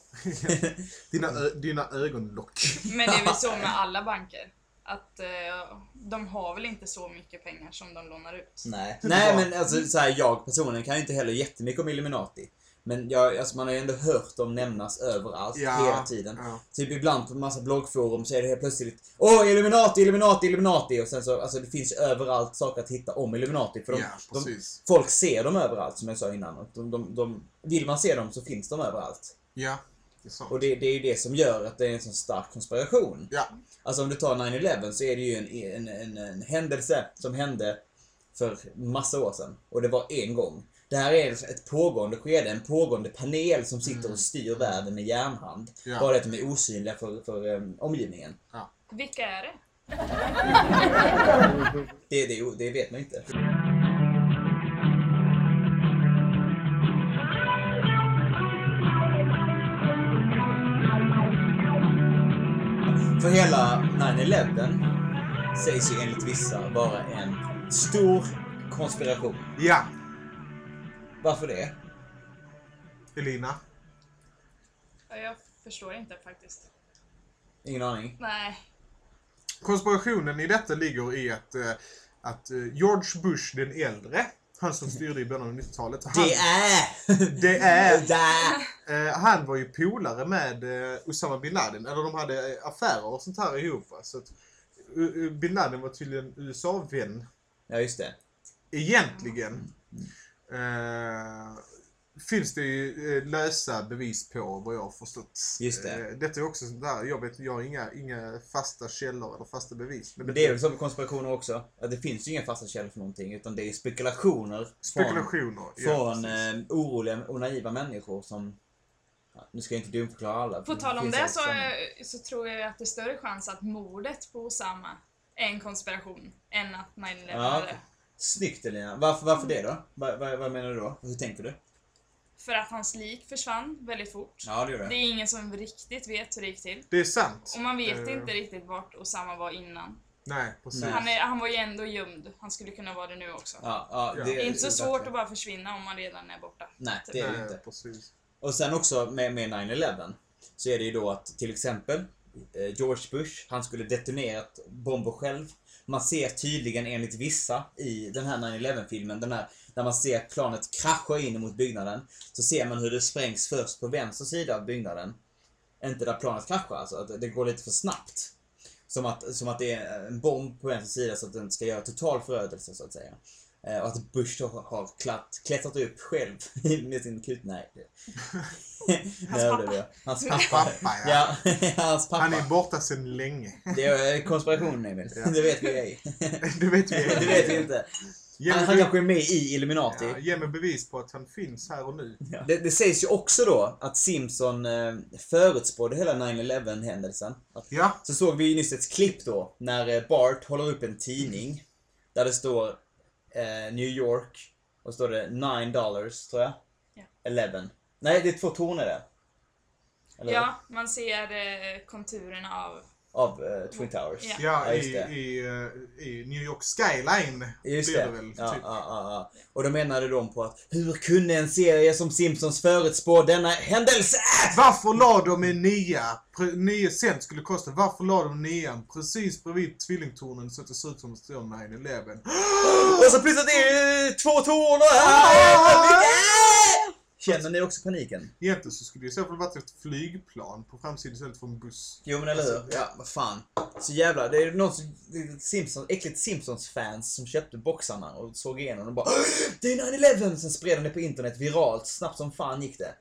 dina, ö, dina ögonlock. Men det är väl så med alla banker. Att eh, de har väl inte så mycket pengar som de lånar ut. Nej. Det Nej, men alltså så här, jag personligen kan ju inte heller jättemycket om Illuminati. Men jag, alltså man har ju ändå hört dem nämnas överallt Ja, hela tiden. ja. Typ ibland på massa bloggforum så är det helt plötsligt Åh, Illuminati, Illuminati, Illuminati! Och sen så, alltså det finns överallt saker att hitta om Illuminati. För de, Ja, de, folk ser dem överallt som jag sa innan. De, de, de, vill man se dem så finns de överallt. Ja, det. Och det, det är ju det som gör att det är en sån stark konspiration. Ja, Alltså om du tar 9-11 så är det ju en, en, en, en händelse som hände för massa år sedan. Och det var en gång. Det här är ett pågående skede, en pågående panel som sitter och styr världen med järnhand. Ja. Bara det att de är osynliga för, för um, omgivningen. Vilka är det? Det, det, det vet man inte. För hela 9-11 sägs ju enligt vissa vara en stor konspiration. ja. Varför det? Elina. Ja, Jag förstår inte faktiskt. Ingen aning. Nej. Konspirationen i detta ligger i att, eh, att eh, George Bush den äldre, han som styrde i början av 90-talet, han, Det är... Det är- eh, han var ju polare med eh, Osama bin Laden, eller de hade eh, affärer och sånt här ihop. Så att, bin Laden var tydligen USA-vän Ja, just det. egentligen. Eh, finns det ju eh, lösa bevis på vad jag har förstått. Just det. Eh, detta är också sånt där, jag vet, jag har inga, inga fasta källor eller fasta bevis. Men Men det är väl så med konspirationer också. Att det finns ju inga fasta källor för någonting. Utan det är spekulationer. Från, spekulationer. ja, från eh, oroliga och naiva människor som... Ja, nu ska jag inte dumförklara alla. På tal om det så, sådana. så tror jag att det är större chans att mordet på Osama är en konspiration än att 9-11 Ja. är det. Snyggt Elina. Varför, varför det då? Vad, vad, vad menar du då? Hur tänker du? För att hans lik försvann väldigt fort. Ja, det gör Det det. är ingen som riktigt vet hur det gick till. Det är sant. Och man vet Eh, inte riktigt vart Osama var innan. Nej, precis. Han, är, han var ju ändå gömd. Han skulle kunna vara det nu också. Ja, ja, det, Det är inte så svårt att bara försvinna om man redan är borta. Nej, det är det Nej, inte. precis. Och sen också med, med 9-11 så är det ju då att till exempel eh, George Bush, han skulle detonerat bomber själv. Man ser tydligen enligt vissa i den här 9-11 filmen, den här, när man ser planet krascha in mot byggnaden, så ser man hur det sprängs först på vänster sida av byggnaden. Inte där planet kraschar alltså, att det- går lite för snabbt. Som att, som att det är en bomb på vänster sida så att den ska göra total förödelse så att säga. Eh, Och att Bush då har klatt, klättrat upp själv med sin kut... Nej. Hans pappa. Hans pappa. ja. Ja, hans pappa. Han är borta sedan länge. Det är konspirationen Emil. Ja. Det vet vi ej. Det vet vi. Det vet vi inte. Ge Han, han kanske är med i Illuminati. ja, ge mig bevis på att han finns här och nu. Det, det sägs ju också då att Simpson eh, förutspådde hela 9-11 händelsen. Att, Ja, så såg vi ju nyss ett klipp då när eh, Bart håller upp en tidning där det står eh, New York och står det 9 dollars tror jag. Ja. 11. Nej, det är två toner där. Eller? Ja, man ser eh, konturerna av... Av eh, Twin Towers. Ja. ja, i, i, eh, i New York Skyline Just blir det. det väl. ja, typ. ja, ja, ja. Och då menade de på att hur kunde en serie som Simpsons förutspå denna händelse? Varför la de en nia? Nio cent skulle kosta. Varför la de nian precis bredvid tvillingtornen så att det ser ut som det står 9-11? Och så plötsligt är det två toner här! Känner ni också paniken? Egentligen så skulle det i så fall varit ett flygplan på framsidan istället för en buss. Jo men eller hur? Ja, vad fan. Så jävla, det är någon som, det är Simpsons, äckligt Simpsons-fans som köpte boxarna och såg igenom och bara Det är 9-11! Sen spred de det på internet viralt, snabbt som fan gick det.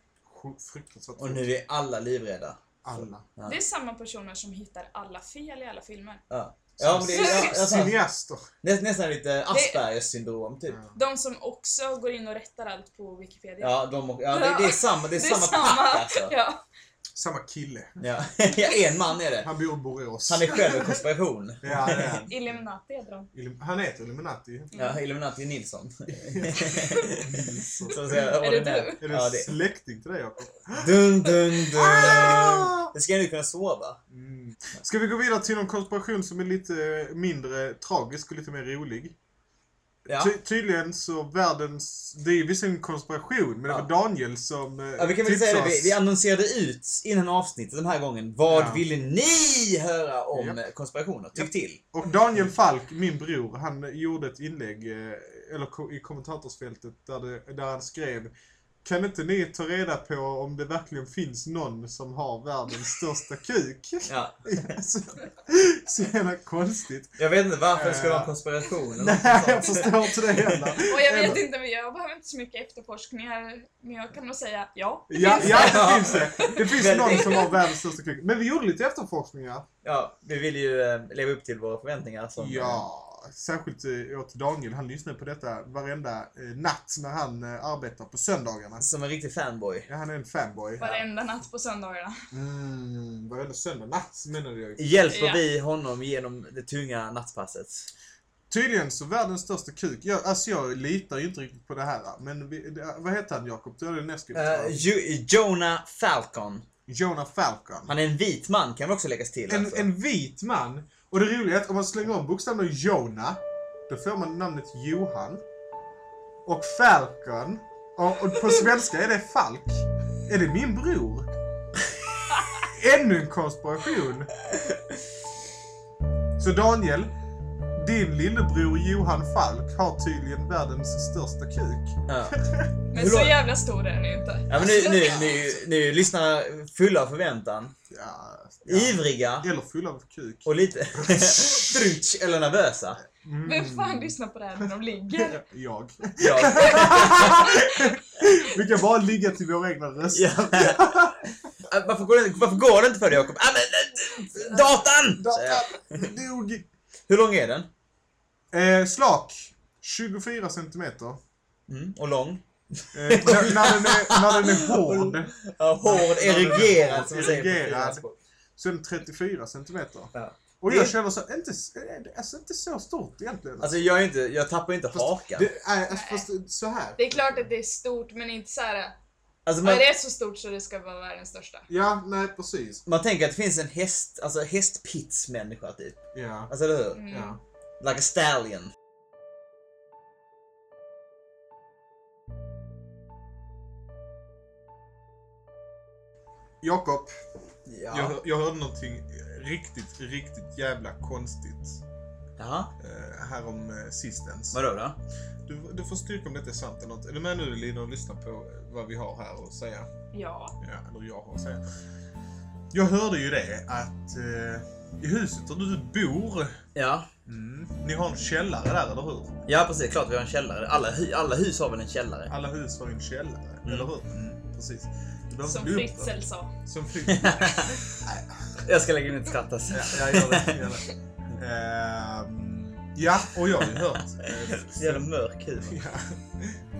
Fruktansvärt Och nu är alla livrädda. alla. Ja. Det är samma personer som hittar alla fel i alla filmer. Ja. Ja men det är ja, alltså, Cineaster. nä, nästan lite Aspergers syndrom typ. De som också går in och rättar allt på Wikipedia. Ja, de, ja det, det är samma, det är samma pack alltså. Ja. Samma kille. Ja. ja, en man är det. Han bor i Borås. Han är själv en konspiration. Ja, det är han. Illuminati heter. Illum- Han heter Illuminati. Ja, Illuminati Nilsson. Så. Så säga, Är det ordinär. Är det Ja, det. släkting till dig Jakob? Dun, dun, dun. Ah! Det ska jag nu kunna sova. Mm. Ska vi gå vidare till någon konspiration som är lite mindre tragisk och lite mer rolig? Ja. Ty- tydligen så världens... Det är visserligen en konspiration, men det Ja. var Daniel som eh, Ja, vi kan väl säga det, vi, vi annonserade ut innan avsnittet den här gången. Vad Ja. ville ni höra om eh, konspirationer? Tyck till. Och Daniel Falk, min bror, han gjorde ett inlägg, eh, eller ko- i kommentatorsfältet, där, det, där han skrev kan inte ni ta reda på om det verkligen finns någon som har världens största kuk? Ja. så, så jävla konstigt. Jag vet inte varför det ska vara en Eh. konspiration eller Nej, jag förstår inte det heller. Och jag vet inte, men jag behöver inte så mycket efterforskningar. Men jag kan nog säga ja. det Ja, finns ja, det. det finns det. Det finns någon som har världens största kuk. Men vi gjorde lite efterforskningar. Ja, vi vill ju eh, leva upp till våra förväntningar som... Ja, särskilt eh, åt Daniel. Han lyssnar på detta varenda eh, natt när han eh, arbetar på söndagarna. Som en riktig fanboy. Ja, han är en fanboy. Varenda natt på söndagarna. Mm, varenda söndag natt menade jag. Hjälper Ja. vi honom genom det tunga nattpasset? Tydligen så världens största kuk. Jag, alltså jag litar ju inte riktigt på det här. Men vi, det, vad heter han Jakob? Du hade näst Uh, jo- Jonah Falcon. Jonah Falcon. Han är en vit man kan vi också läggas till. En, alltså. en vit man. Och det roliga är att om man slänger om bokstäverna Jonah, då får man namnet Johan. Och Falcon, och, och på svenska är det Falk. Är det min bror? Ännu en konspiration. Så Daniel, din lillebror Johan Falk har tydligen världens största kuk. Ja. Men så jävla stor är den inte. Ja, men nu, nu, nu, nu lyssnar fulla av förväntan. Ja, ja. Ivriga Eller full av kuk. och lite strutsch eller nervösa. Mm. Vem fan lyssnar på det här när de ligger? Jag. Ja. Vi kan bara ligga till våra egna röster. ja. Äh, Varför går, det, varför går det inte för dig Jakob? Ah, men, äh, datan! jag. Dog. Hur lång är den? Eh, slak. 24 centimeter. Mm, och lång? Eh, när, när, den är, när den är hård Ja, hård, erigerad som vi säger på så är den 34 centimeter. Ja. Och Det- jag känner så, inte, alltså inte så stort egentligen. Alltså jag, är inte, jag tappar inte Fast hakan. Det, nej, alltså, fast så här. Det är klart att det är stort, men inte så här. Alltså Ja, man, det är så stort så det ska vara världens största. Ja, nej precis. man tänker att det finns en häst, alltså hästpitsmänniska typ. Ja. Alltså eller hur? Mm. ja. Like a stallion. Jakob, Ja. jag, jag hörde någonting riktigt, riktigt jävla konstigt Jaha. eh, härom eh, sistens. Vadå då? Du, du får styrka om detta är sant eller inte. Är du med nu Lina och lyssnar på eh, vad vi har här att säga? Ja. Ja, eller jag har att säga. Jag hörde ju det att eh, i huset där du bor, Ja. Mm, ni har en källare där, eller hur? Ja precis, klart vi har en källare. Alla, hu- alla hus har väl en källare? Alla hus har en källare, Mm. eller hur? Precis. Du behöver Som. Fritzl sa. Som Fritzl. Jag ska lägga in ett skratt alltså. ja, jag gör det. Gör det. Ehm, ja, och jag har ju hört... eh, jävla mörk humor. ja,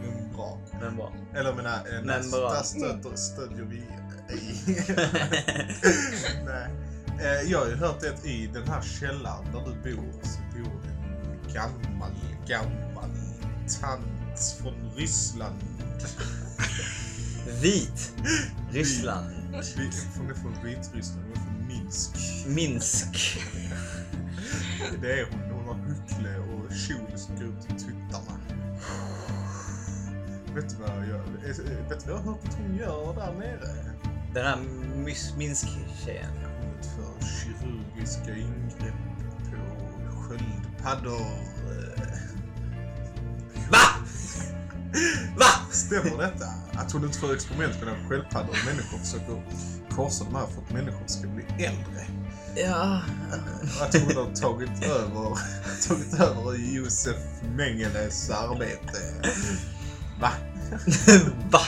men bra. Men bra. Eller menar, eh, Men där, bra. där stöter, stödjer vi i. Nej. Eh, Jag har ju hört att i den här källaren där du bor så bor en gammal, gammal tant från Ryssland. Vit. Ryssland. Hon är från Vitryssland, hon är från Minsk. Minsk. Det är hon. Hon har huckle och kjol som går ut till tuttarna. Vet du vad jag gör? Eh, Vet du vad jag har hört att hon gör där nere? Den här Minsk-tjejen. Kirurgiska ingrepp på sköldpaddor. Eh, Va? Va? Stämmer detta? Att hon utför experiment med sköldpaddor och människor försöker korsa de här för att människor ska bli äldre. Ja. Och att hon har tagit över, tagit över Josef Mengeles arbete. Va? Va?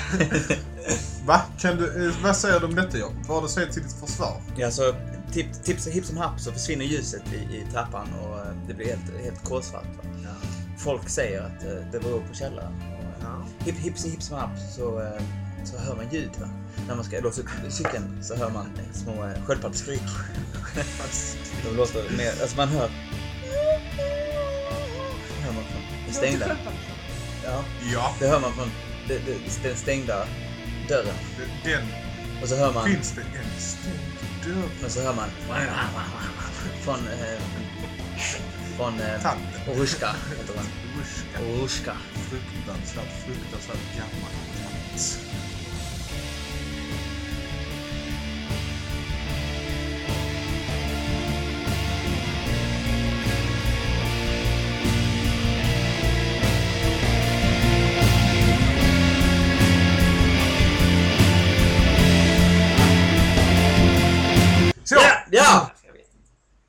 Va? Kan du, eh, vad säger du om detta Jakob? Vad har du att säga till ditt försvar? Ja, så tips, hipp som happ så försvinner ljuset i, i trappan och eh, det blir helt, helt kolsvart. Va? Folk säger att eh, det beror på källaren. Och, eh, Hipp, hipp, hipp som happ så, eh, så hör man ljud. Va? När man ska låsa upp cykeln så hör man små sköldpaddeskrik. De låter mer, alltså man hör... hör man från den stängda. Ja, Ja, det hör man från det, det, den stängda dörren. den Och så hör man... finns det en stängd dörr. Och så hör man från, eh, från eh, Tanten. Orushka, heter hon. Ruska. Orushka. Fruktansvärt, fruktansvärt gammal Ja! Inte.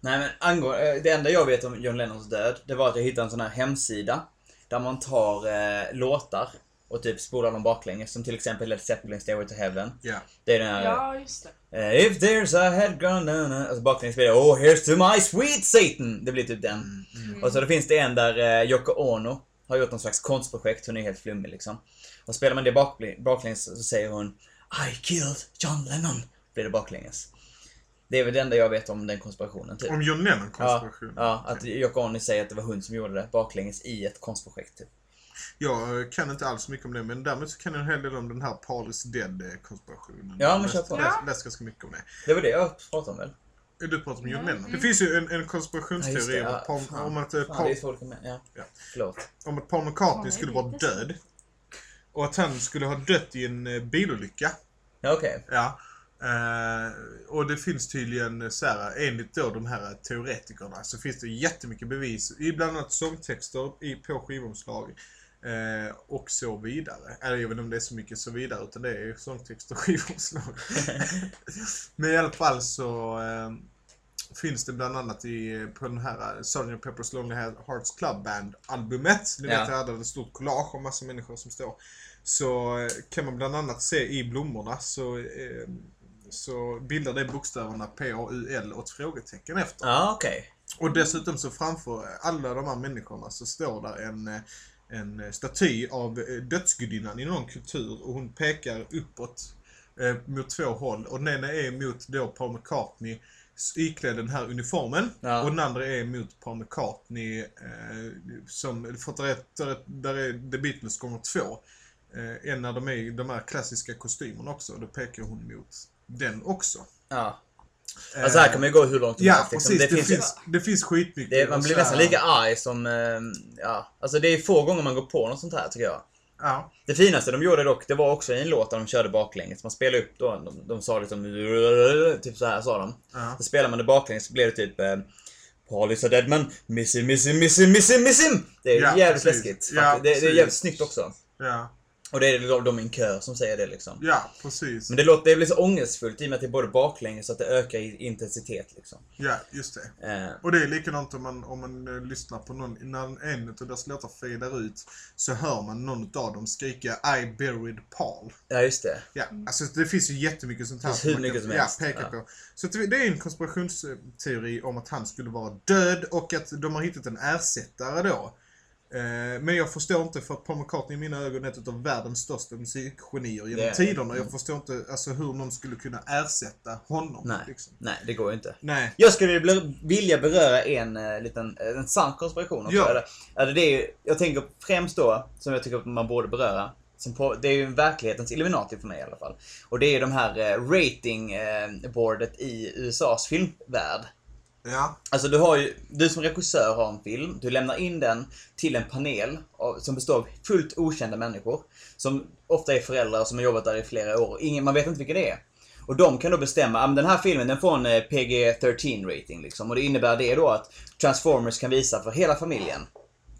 Nej men angående, eh, det enda jag vet om John Lennons död, det var att jag hittade en sån här hemsida. Där man tar eh, låtar och typ spolar dem baklänges. Som till exempel Led Zeppelin Stairway to Heaven. Ja. Det är den här... Ja, just det. eh, If there's a head gone down... Alltså baklänges blir det Oh here's to my sweet Satan! Det blir typ den. Mm. Och så då finns det en där eh, Yoko Ono har gjort någon slags konstprojekt. Hon är helt flummig liksom. Och spelar man det bakl- baklänges så säger hon I killed John Lennon. Blir det baklänges. Det är väl det enda jag vet om den konspirationen typ. Om John Lennon Ja, konspiration. ja, att Yoko Ono säger att det var hon som gjorde det baklänges i ett konstprojekt. Typ. Jag eh, kan inte alls mycket om det, men däremot så kan jag en hel del om den här Paul is dead eh, konspirationen. Ja, men Jag kör på. läst- Ja. läst ganska mycket om det. Det var det jag pratade om väl? Är Du pratar om John Mm. Lennon. Det finns ju en, en Ja, konspirationsteori det. om, att Paul, Ja, om, att, eh, Fan, Paul, det. Ja. Ja. Förlåt. om att Paul McCartney skulle det vara död. Och att han skulle ha dött i en eh, bilolycka. Ja, okej. Ja. Eh, och det finns tydligen så här, enligt då de här teoretikerna så finns det jättemycket bevis i bland annat sångtexter i, på skivomslag. Eh, och så vidare. Eller jag vet inte om det är så mycket så vidare utan det är sångtexter och skivomslag. Men i alla fall så eh, finns det bland annat i, på den här Sgt. Pepper's Lonely Hearts Club Band albumet. Ni Ja. vet jag hade ett stort collage av massa människor som står. Så kan man bland annat se i blommorna så, så bildar det bokstäverna P-A-U-L och ett frågetecken efter. Ja, okej. Och dessutom så framför alla de här människorna så står där en, en staty av eh, dödsgudinnan i någon kultur och hon pekar uppåt eh, mot två håll och den ena är mot då Paul McCartney iklädd den här uniformen Ja. och den andra är mot Paul McCartney eh, som, för att där är, där är, där är The Beatles gånger två. Eh, en när de är i de här klassiska kostymerna också och då pekar hon mot den också. Ja. Alltså här kan man ju gå hur långt som Ja, helst. liksom. precis. Det, ju- finns, det finns skitmycket. det, man och blir nästan lika arg som... eh, Ja, alltså det är få gånger man går på något sånt här tycker jag. Ja. Det finaste de gjorde dock, det var också i en låt där de körde baklänges. Man spelade upp då, de, de sa liksom... Typ så här sa de. Ja. Så spelar man det baklänges så blir det typ... Eh, Paul is a dead man, miss him, miss him, miss him, miss him, miss him! Det är Ja, jävligt precis. läskigt. Ja, det, det är jävligt snyggt också. Ja. Och det är de, i en kör som säger det liksom. Ja, precis. Men det, låter, det blir så ångestfullt i och med att det är både baklänges så att det ökar i intensitet liksom. Ja, just det. Eh, Och det är likadant om man, om man eh, lyssnar på någon, när en av deras låtar fejdar ut så hör man någon av dem skrika I buried Paul. ja, just det. Ja, alltså det finns ju jättemycket sånt här Det finns som hur mycket som helst, ja, peka ja. på. Så det är en konspirationsteori om att han skulle vara död och att de har hittat en ersättare då. Eh, Men jag förstår inte, för att Paul McCartney i mina ögon är ett av världens största musikgenier genom Det tiderna. Jag förstår inte alltså, hur någon skulle kunna ersätta honom. Nej, Liksom. nej, det går ju inte. Nej. Jag skulle vilja- beröra en uh, liten uh, en sann konspiration också. Ja. Eller, eller det är ju, jag tänker främst då, som jag tycker att man borde beröra. På, det är ju verklighetens Illuminati för mig i alla fall. Och det är ju de här uh, ratingbordet i USAs filmvärld. Ja. Alltså du har ju, du som regissör har en film, du lämnar in den till en panel av, som består av fullt okända människor. Som ofta är föräldrar som har jobbat där i flera år. Ingen, man vet inte vilka det är. Och de kan då bestämma, att den här filmen den får en eh, PG-13 rating liksom. Och det innebär det då att Transformers kan visa för hela familjen.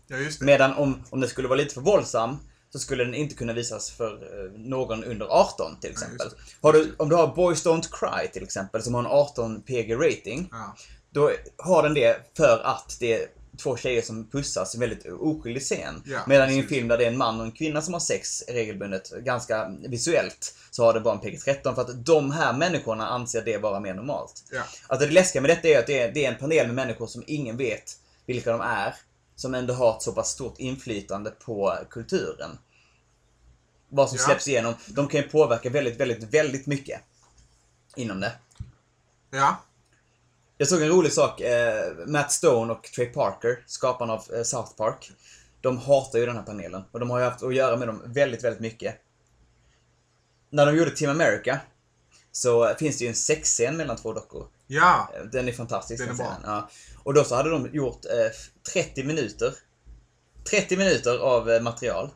Ja, just det. Medan om, om den skulle vara lite för våldsam så skulle den inte kunna visas för eh, någon under 18 till exempel. har du, om du har Boys Don't Cry till exempel som har en 18 PG rating. Ja. Då har den det för att det är två tjejer som pussas i en väldigt oskyldig scen. Ja, Medan i en precis. film där det är en man och en kvinna som har sex regelbundet, ganska visuellt, så har det bara en PG-13 för att de här människorna anser det vara mer normalt. Ja. Alltså det läskiga med detta är att det är, det är en panel med människor som ingen vet vilka de är. Som ändå har ett så pass stort inflytande på kulturen. Vad som Ja. släpps igenom. De kan ju påverka väldigt, väldigt, väldigt mycket. Inom det. Ja. Jag såg en rolig sak. Eh, Matt Stone och Trey Parker, skaparna av eh, South Park. De hatar ju den här panelen. Och de har ju haft att göra med dem väldigt, väldigt mycket. När de gjorde Team America så finns det ju en sexscen mellan två dockor. Ja. Eh, Den är fantastisk. Den är bra. Ja. Och då så hade de gjort eh, 30 minuter. 30 minuter av eh, material.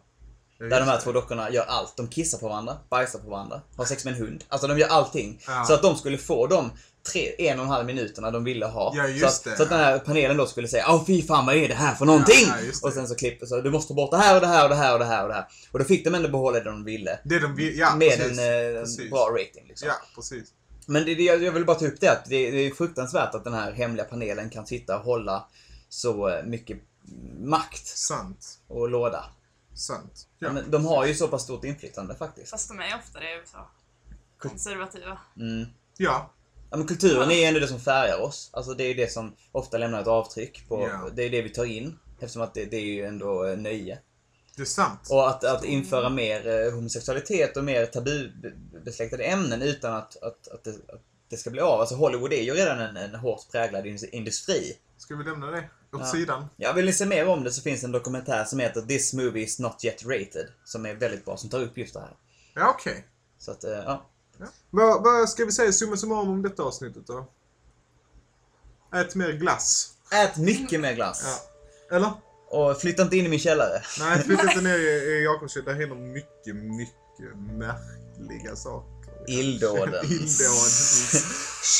Där de här två dockorna gör allt. De kissar på varandra, bajsar på varandra, har sex med en hund. Alltså de gör allting. Ja. Så att de skulle få de tre, en och en halv minuterna de ville ha. Ja, just så, att, det. så att den här panelen då skulle säga Åh fy fan vad är det här för någonting? Ja, det. och sen så klipper så du måste ta bort det här och det här och det här och det här och det här. Och då fick de ändå behålla det de ville. Det de vill, ja, med precis. en eh, precis. bra rating liksom. Ja, precis. Men det, det, jag vill bara ta upp det att det, det är fruktansvärt att den här hemliga panelen kan sitta och hålla så eh, mycket makt Sant. och låda. Sant. Ja. Men de har ju så pass stort inflytande faktiskt. Fast de är ofta det i USA. Konservativa. Mm. ja. Ja, men kulturen är ju ändå det som färgar oss. Alltså det är ju det som ofta lämnar ett avtryck. På, Ja. Det är det vi tar in. Eftersom att det, det är ju ändå eh, nöje. Det är sant. Och att, att införa mer eh, homosexualitet och mer tabubesläktade ämnen utan att, att, att, det, att det ska bli av. Alltså Hollywood är ju redan en, en hårt präglad in- industri. Ska vi lämna det åt Ja. sidan? Ja, vill ni se mer om det så finns en dokumentär som heter This movie is not yet rated. Som är väldigt bra, som tar upp just det här. Ja, okej. Så att, eh, ja. Ja. Vad, vad ska vi säga summa summarum om detta avsnittet då? Ät mer glass. Ät mycket mer glass. Ja. Eller? Och flytta inte in i min källare. Nej, flytta inte ner i, i Jakobskällaren. Där händer mycket, mycket märkliga saker. Illdåden. Illdåd.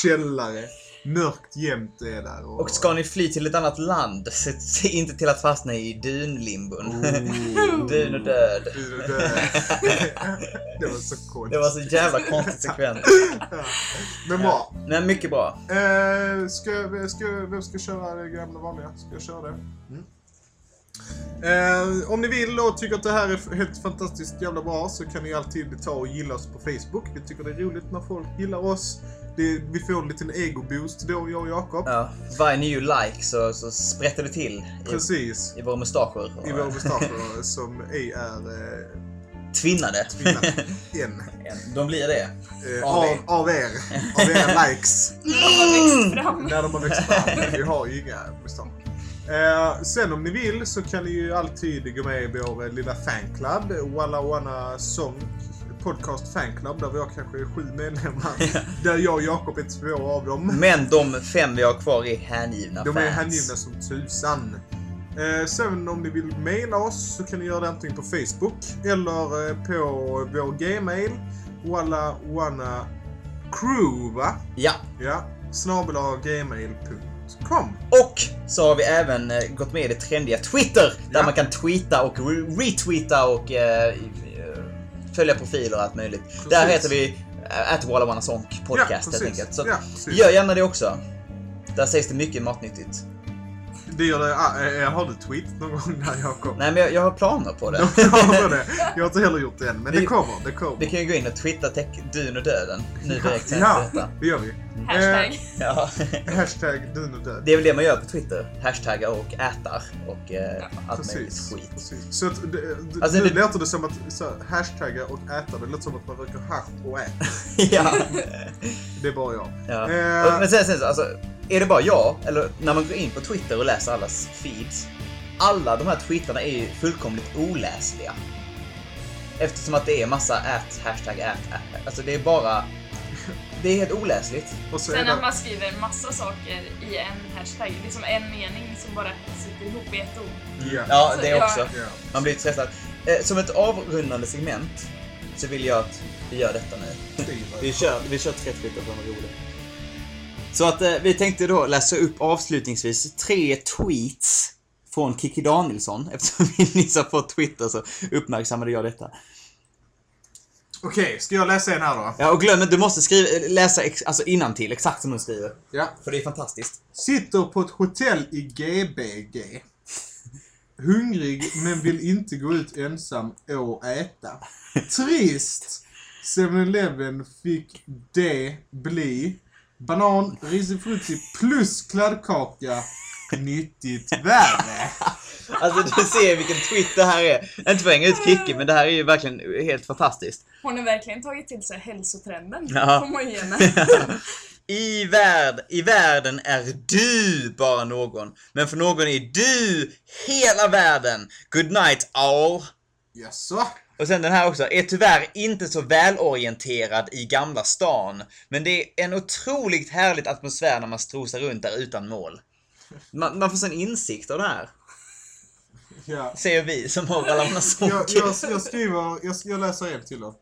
Källare. Mörkt jämt är där. Och, Och ska ni fly till ett annat land, se, inte till att fastna i dunlimbon. Oh. Dun och död. Dun och död. det var så konstigt. Det var så jävla konstigt sekvent. Ja. Men bra. Men mycket bra. Eh, ska, ska, vem ska köra det gamla vanliga? Ska jag köra det? Eh, om ni vill och tycker att det här är helt fantastiskt jävla bra så kan ni alltid ta och gilla oss på Facebook. Vi tycker det är roligt när folk gillar oss. Det, vi får en liten ego-boost då, jag och Jakob. Ja, varje ny like så, så sprätter det till i, Precis. i våra mustascher. I våra mustascher som ej är eh, Tvinnade. tvinnade än. De blir det. Eh, Av av, er. av er. Av era likes. När de har växt fram. När de har växt fram. Vi har ju inga mustascher. Eh, sen om ni vill så kan ni ju alltid gå med i vår eh, lilla fanclub. Walla Wanna Song Podcast Fanclub. Där vi har kanske sju medlemmar. där jag och Jakob är två av dem. Men de fem vi har kvar är hängivna De fans. är hängivna som tusan. Eh, sen om ni vill mejla oss så kan ni göra det antingen på Facebook eller eh, på vår gmail. Walla Wanna Crew va? Ja. Ja. Snabel gmail.com. Och så har vi även eh, gått med i det trendiga Twitter. Där Ja. man kan tweeta och re- retweeta och eh, eh, följa profiler och allt möjligt. Där heter vi uh, at Walla Wanna Sonk podcast helt precis. enkelt. Så Ja, precis. gör gärna det också. Där sägs det mycket matnyttigt. Det gör det. Ah, eh, har du tweet någon gång där Jakob? Nej men jag, jag har planer på det. Jag har det. Jag har inte heller gjort det än, men det Vi- kommer. Det kommer. Vi kan ju gå in och twittra tech, dun och döden nu direkt Ja, detta. det gör vi. Hashtag. Ja. Eh, hashtag dun och död. Det är väl det man gör på Twitter. Hashtaggar och ätar och eh, allt möjligt skit. Precis. Så att, det, det, Alltså, nu det- låter det som att så, hashtagga och äta, det låter som att man röker hasch och äter. ja. Det är bara jag. ja. Eh. Men sen, sen så, alltså, är det bara jag, eller när man går in på Twitter och läser allas feeds. Alla de här tweetarna är ju fullkomligt oläsliga. Eftersom att det är massa at, hashtag at, at. Alltså det är bara... Det är helt oläsligt. Och så är Sen att det, man skriver massa saker i en hashtag. Liksom en mening som bara sitter ihop i ett ord. ja. Ja, Så det jag- också. Ja. Man blir stressad. Eh, som ett avrundande segment så vill jag att vi gör detta nu. Vi kör, vi kör tre tweetar för att vara roliga. Så att eh, vi tänkte då läsa upp avslutningsvis tre tweets från Kiki Danielsson. Eftersom vi nyss har fått Twitter så uppmärksammade jag detta. Okej, ska jag läsa en här då? Ja, och glöm inte, du måste skriva, läsa ex, alltså innantill exakt som hon skriver. Ja. För det är fantastiskt. Sitter på ett hotell i GBG. Hungrig men vill inte gå ut ensam och äta. Trist! 7-Eleven fick det bli banan, risifrutti plus kladdkaka. Nyttigt värre. Alltså du ser vilken tweet det här är. Inte för att hänga ut Kiki, men det här är ju verkligen helt fantastiskt. Hon har verkligen tagit till sig hälsotrenden. Ja. Får man ge. I, värld, I världen är du bara någon, men för någon är du hela världen. Good night all. Jaså? Och sen den här också, är tyvärr inte så välorienterad i Gamla stan, men det är en otroligt härligt atmosfär när man strosar runt där utan mål. Man, man får sån insikt av det här, Ja. säger vi som har alla våra Jag, jag, jag skriver, jag, jag läser en till då.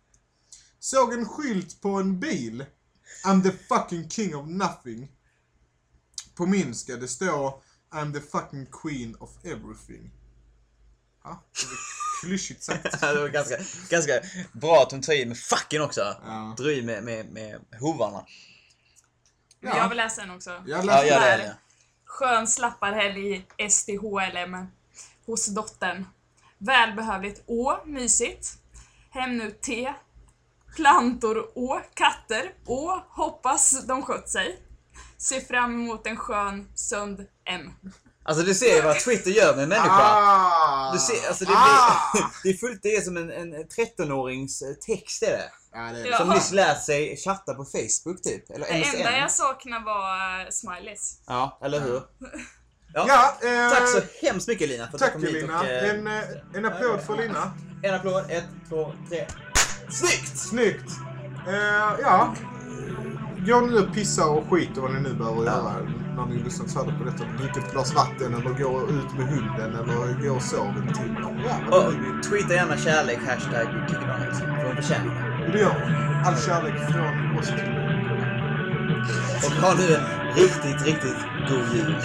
Såg en skylt på en bil. I'm the fucking king of nothing. På min ska det stå I'm the fucking queen of everything. Är klyschigt sagt. det var ganska, ganska bra att hon tar i med fucken också. Ja. Drar i med, med, med hovarna. Ja. jag vill läsa en också. Jag Ja, läste gör det. Skön slapparhelg i STHLM hos dottern. Välbehövligt Å, mysigt. Hem nu T. Plantor Å, katter Å, hoppas de skött sig. Se fram emot en skön sund M. Alltså du ser ju vad Twitter gör med en människa. Ah! Du ser, alltså det, ah! blir, det är fullt, det är som en, en 13-årings text är det. Ja, det är Ja. Som nyss lärt sig chatta på Facebook typ. Eller Det MSN. enda jag saknar var eh, smileys. Ja, eller hur? Ja. Ja, eh, Tack så hemskt mycket Lina för att Tack du kom hit Elina. och... eh, En, eh, en applåd för Lina. En applåd, ett, två, tre. Snyggt! Snyggt! Eh, ja. Gå nu och pissa och skit och vad ni nu behöver göra när ni lyssnat färdigt på detta. Drick ett glas vatten eller gå ut med hunden eller gå och sov en timme. Ja, vad Och tweeta gärna kärlek, hashtag kickabarnet. För hon förtjänar det. Det gör hon. All kärlek från oss till. Och ha nu en riktigt, riktigt god jul.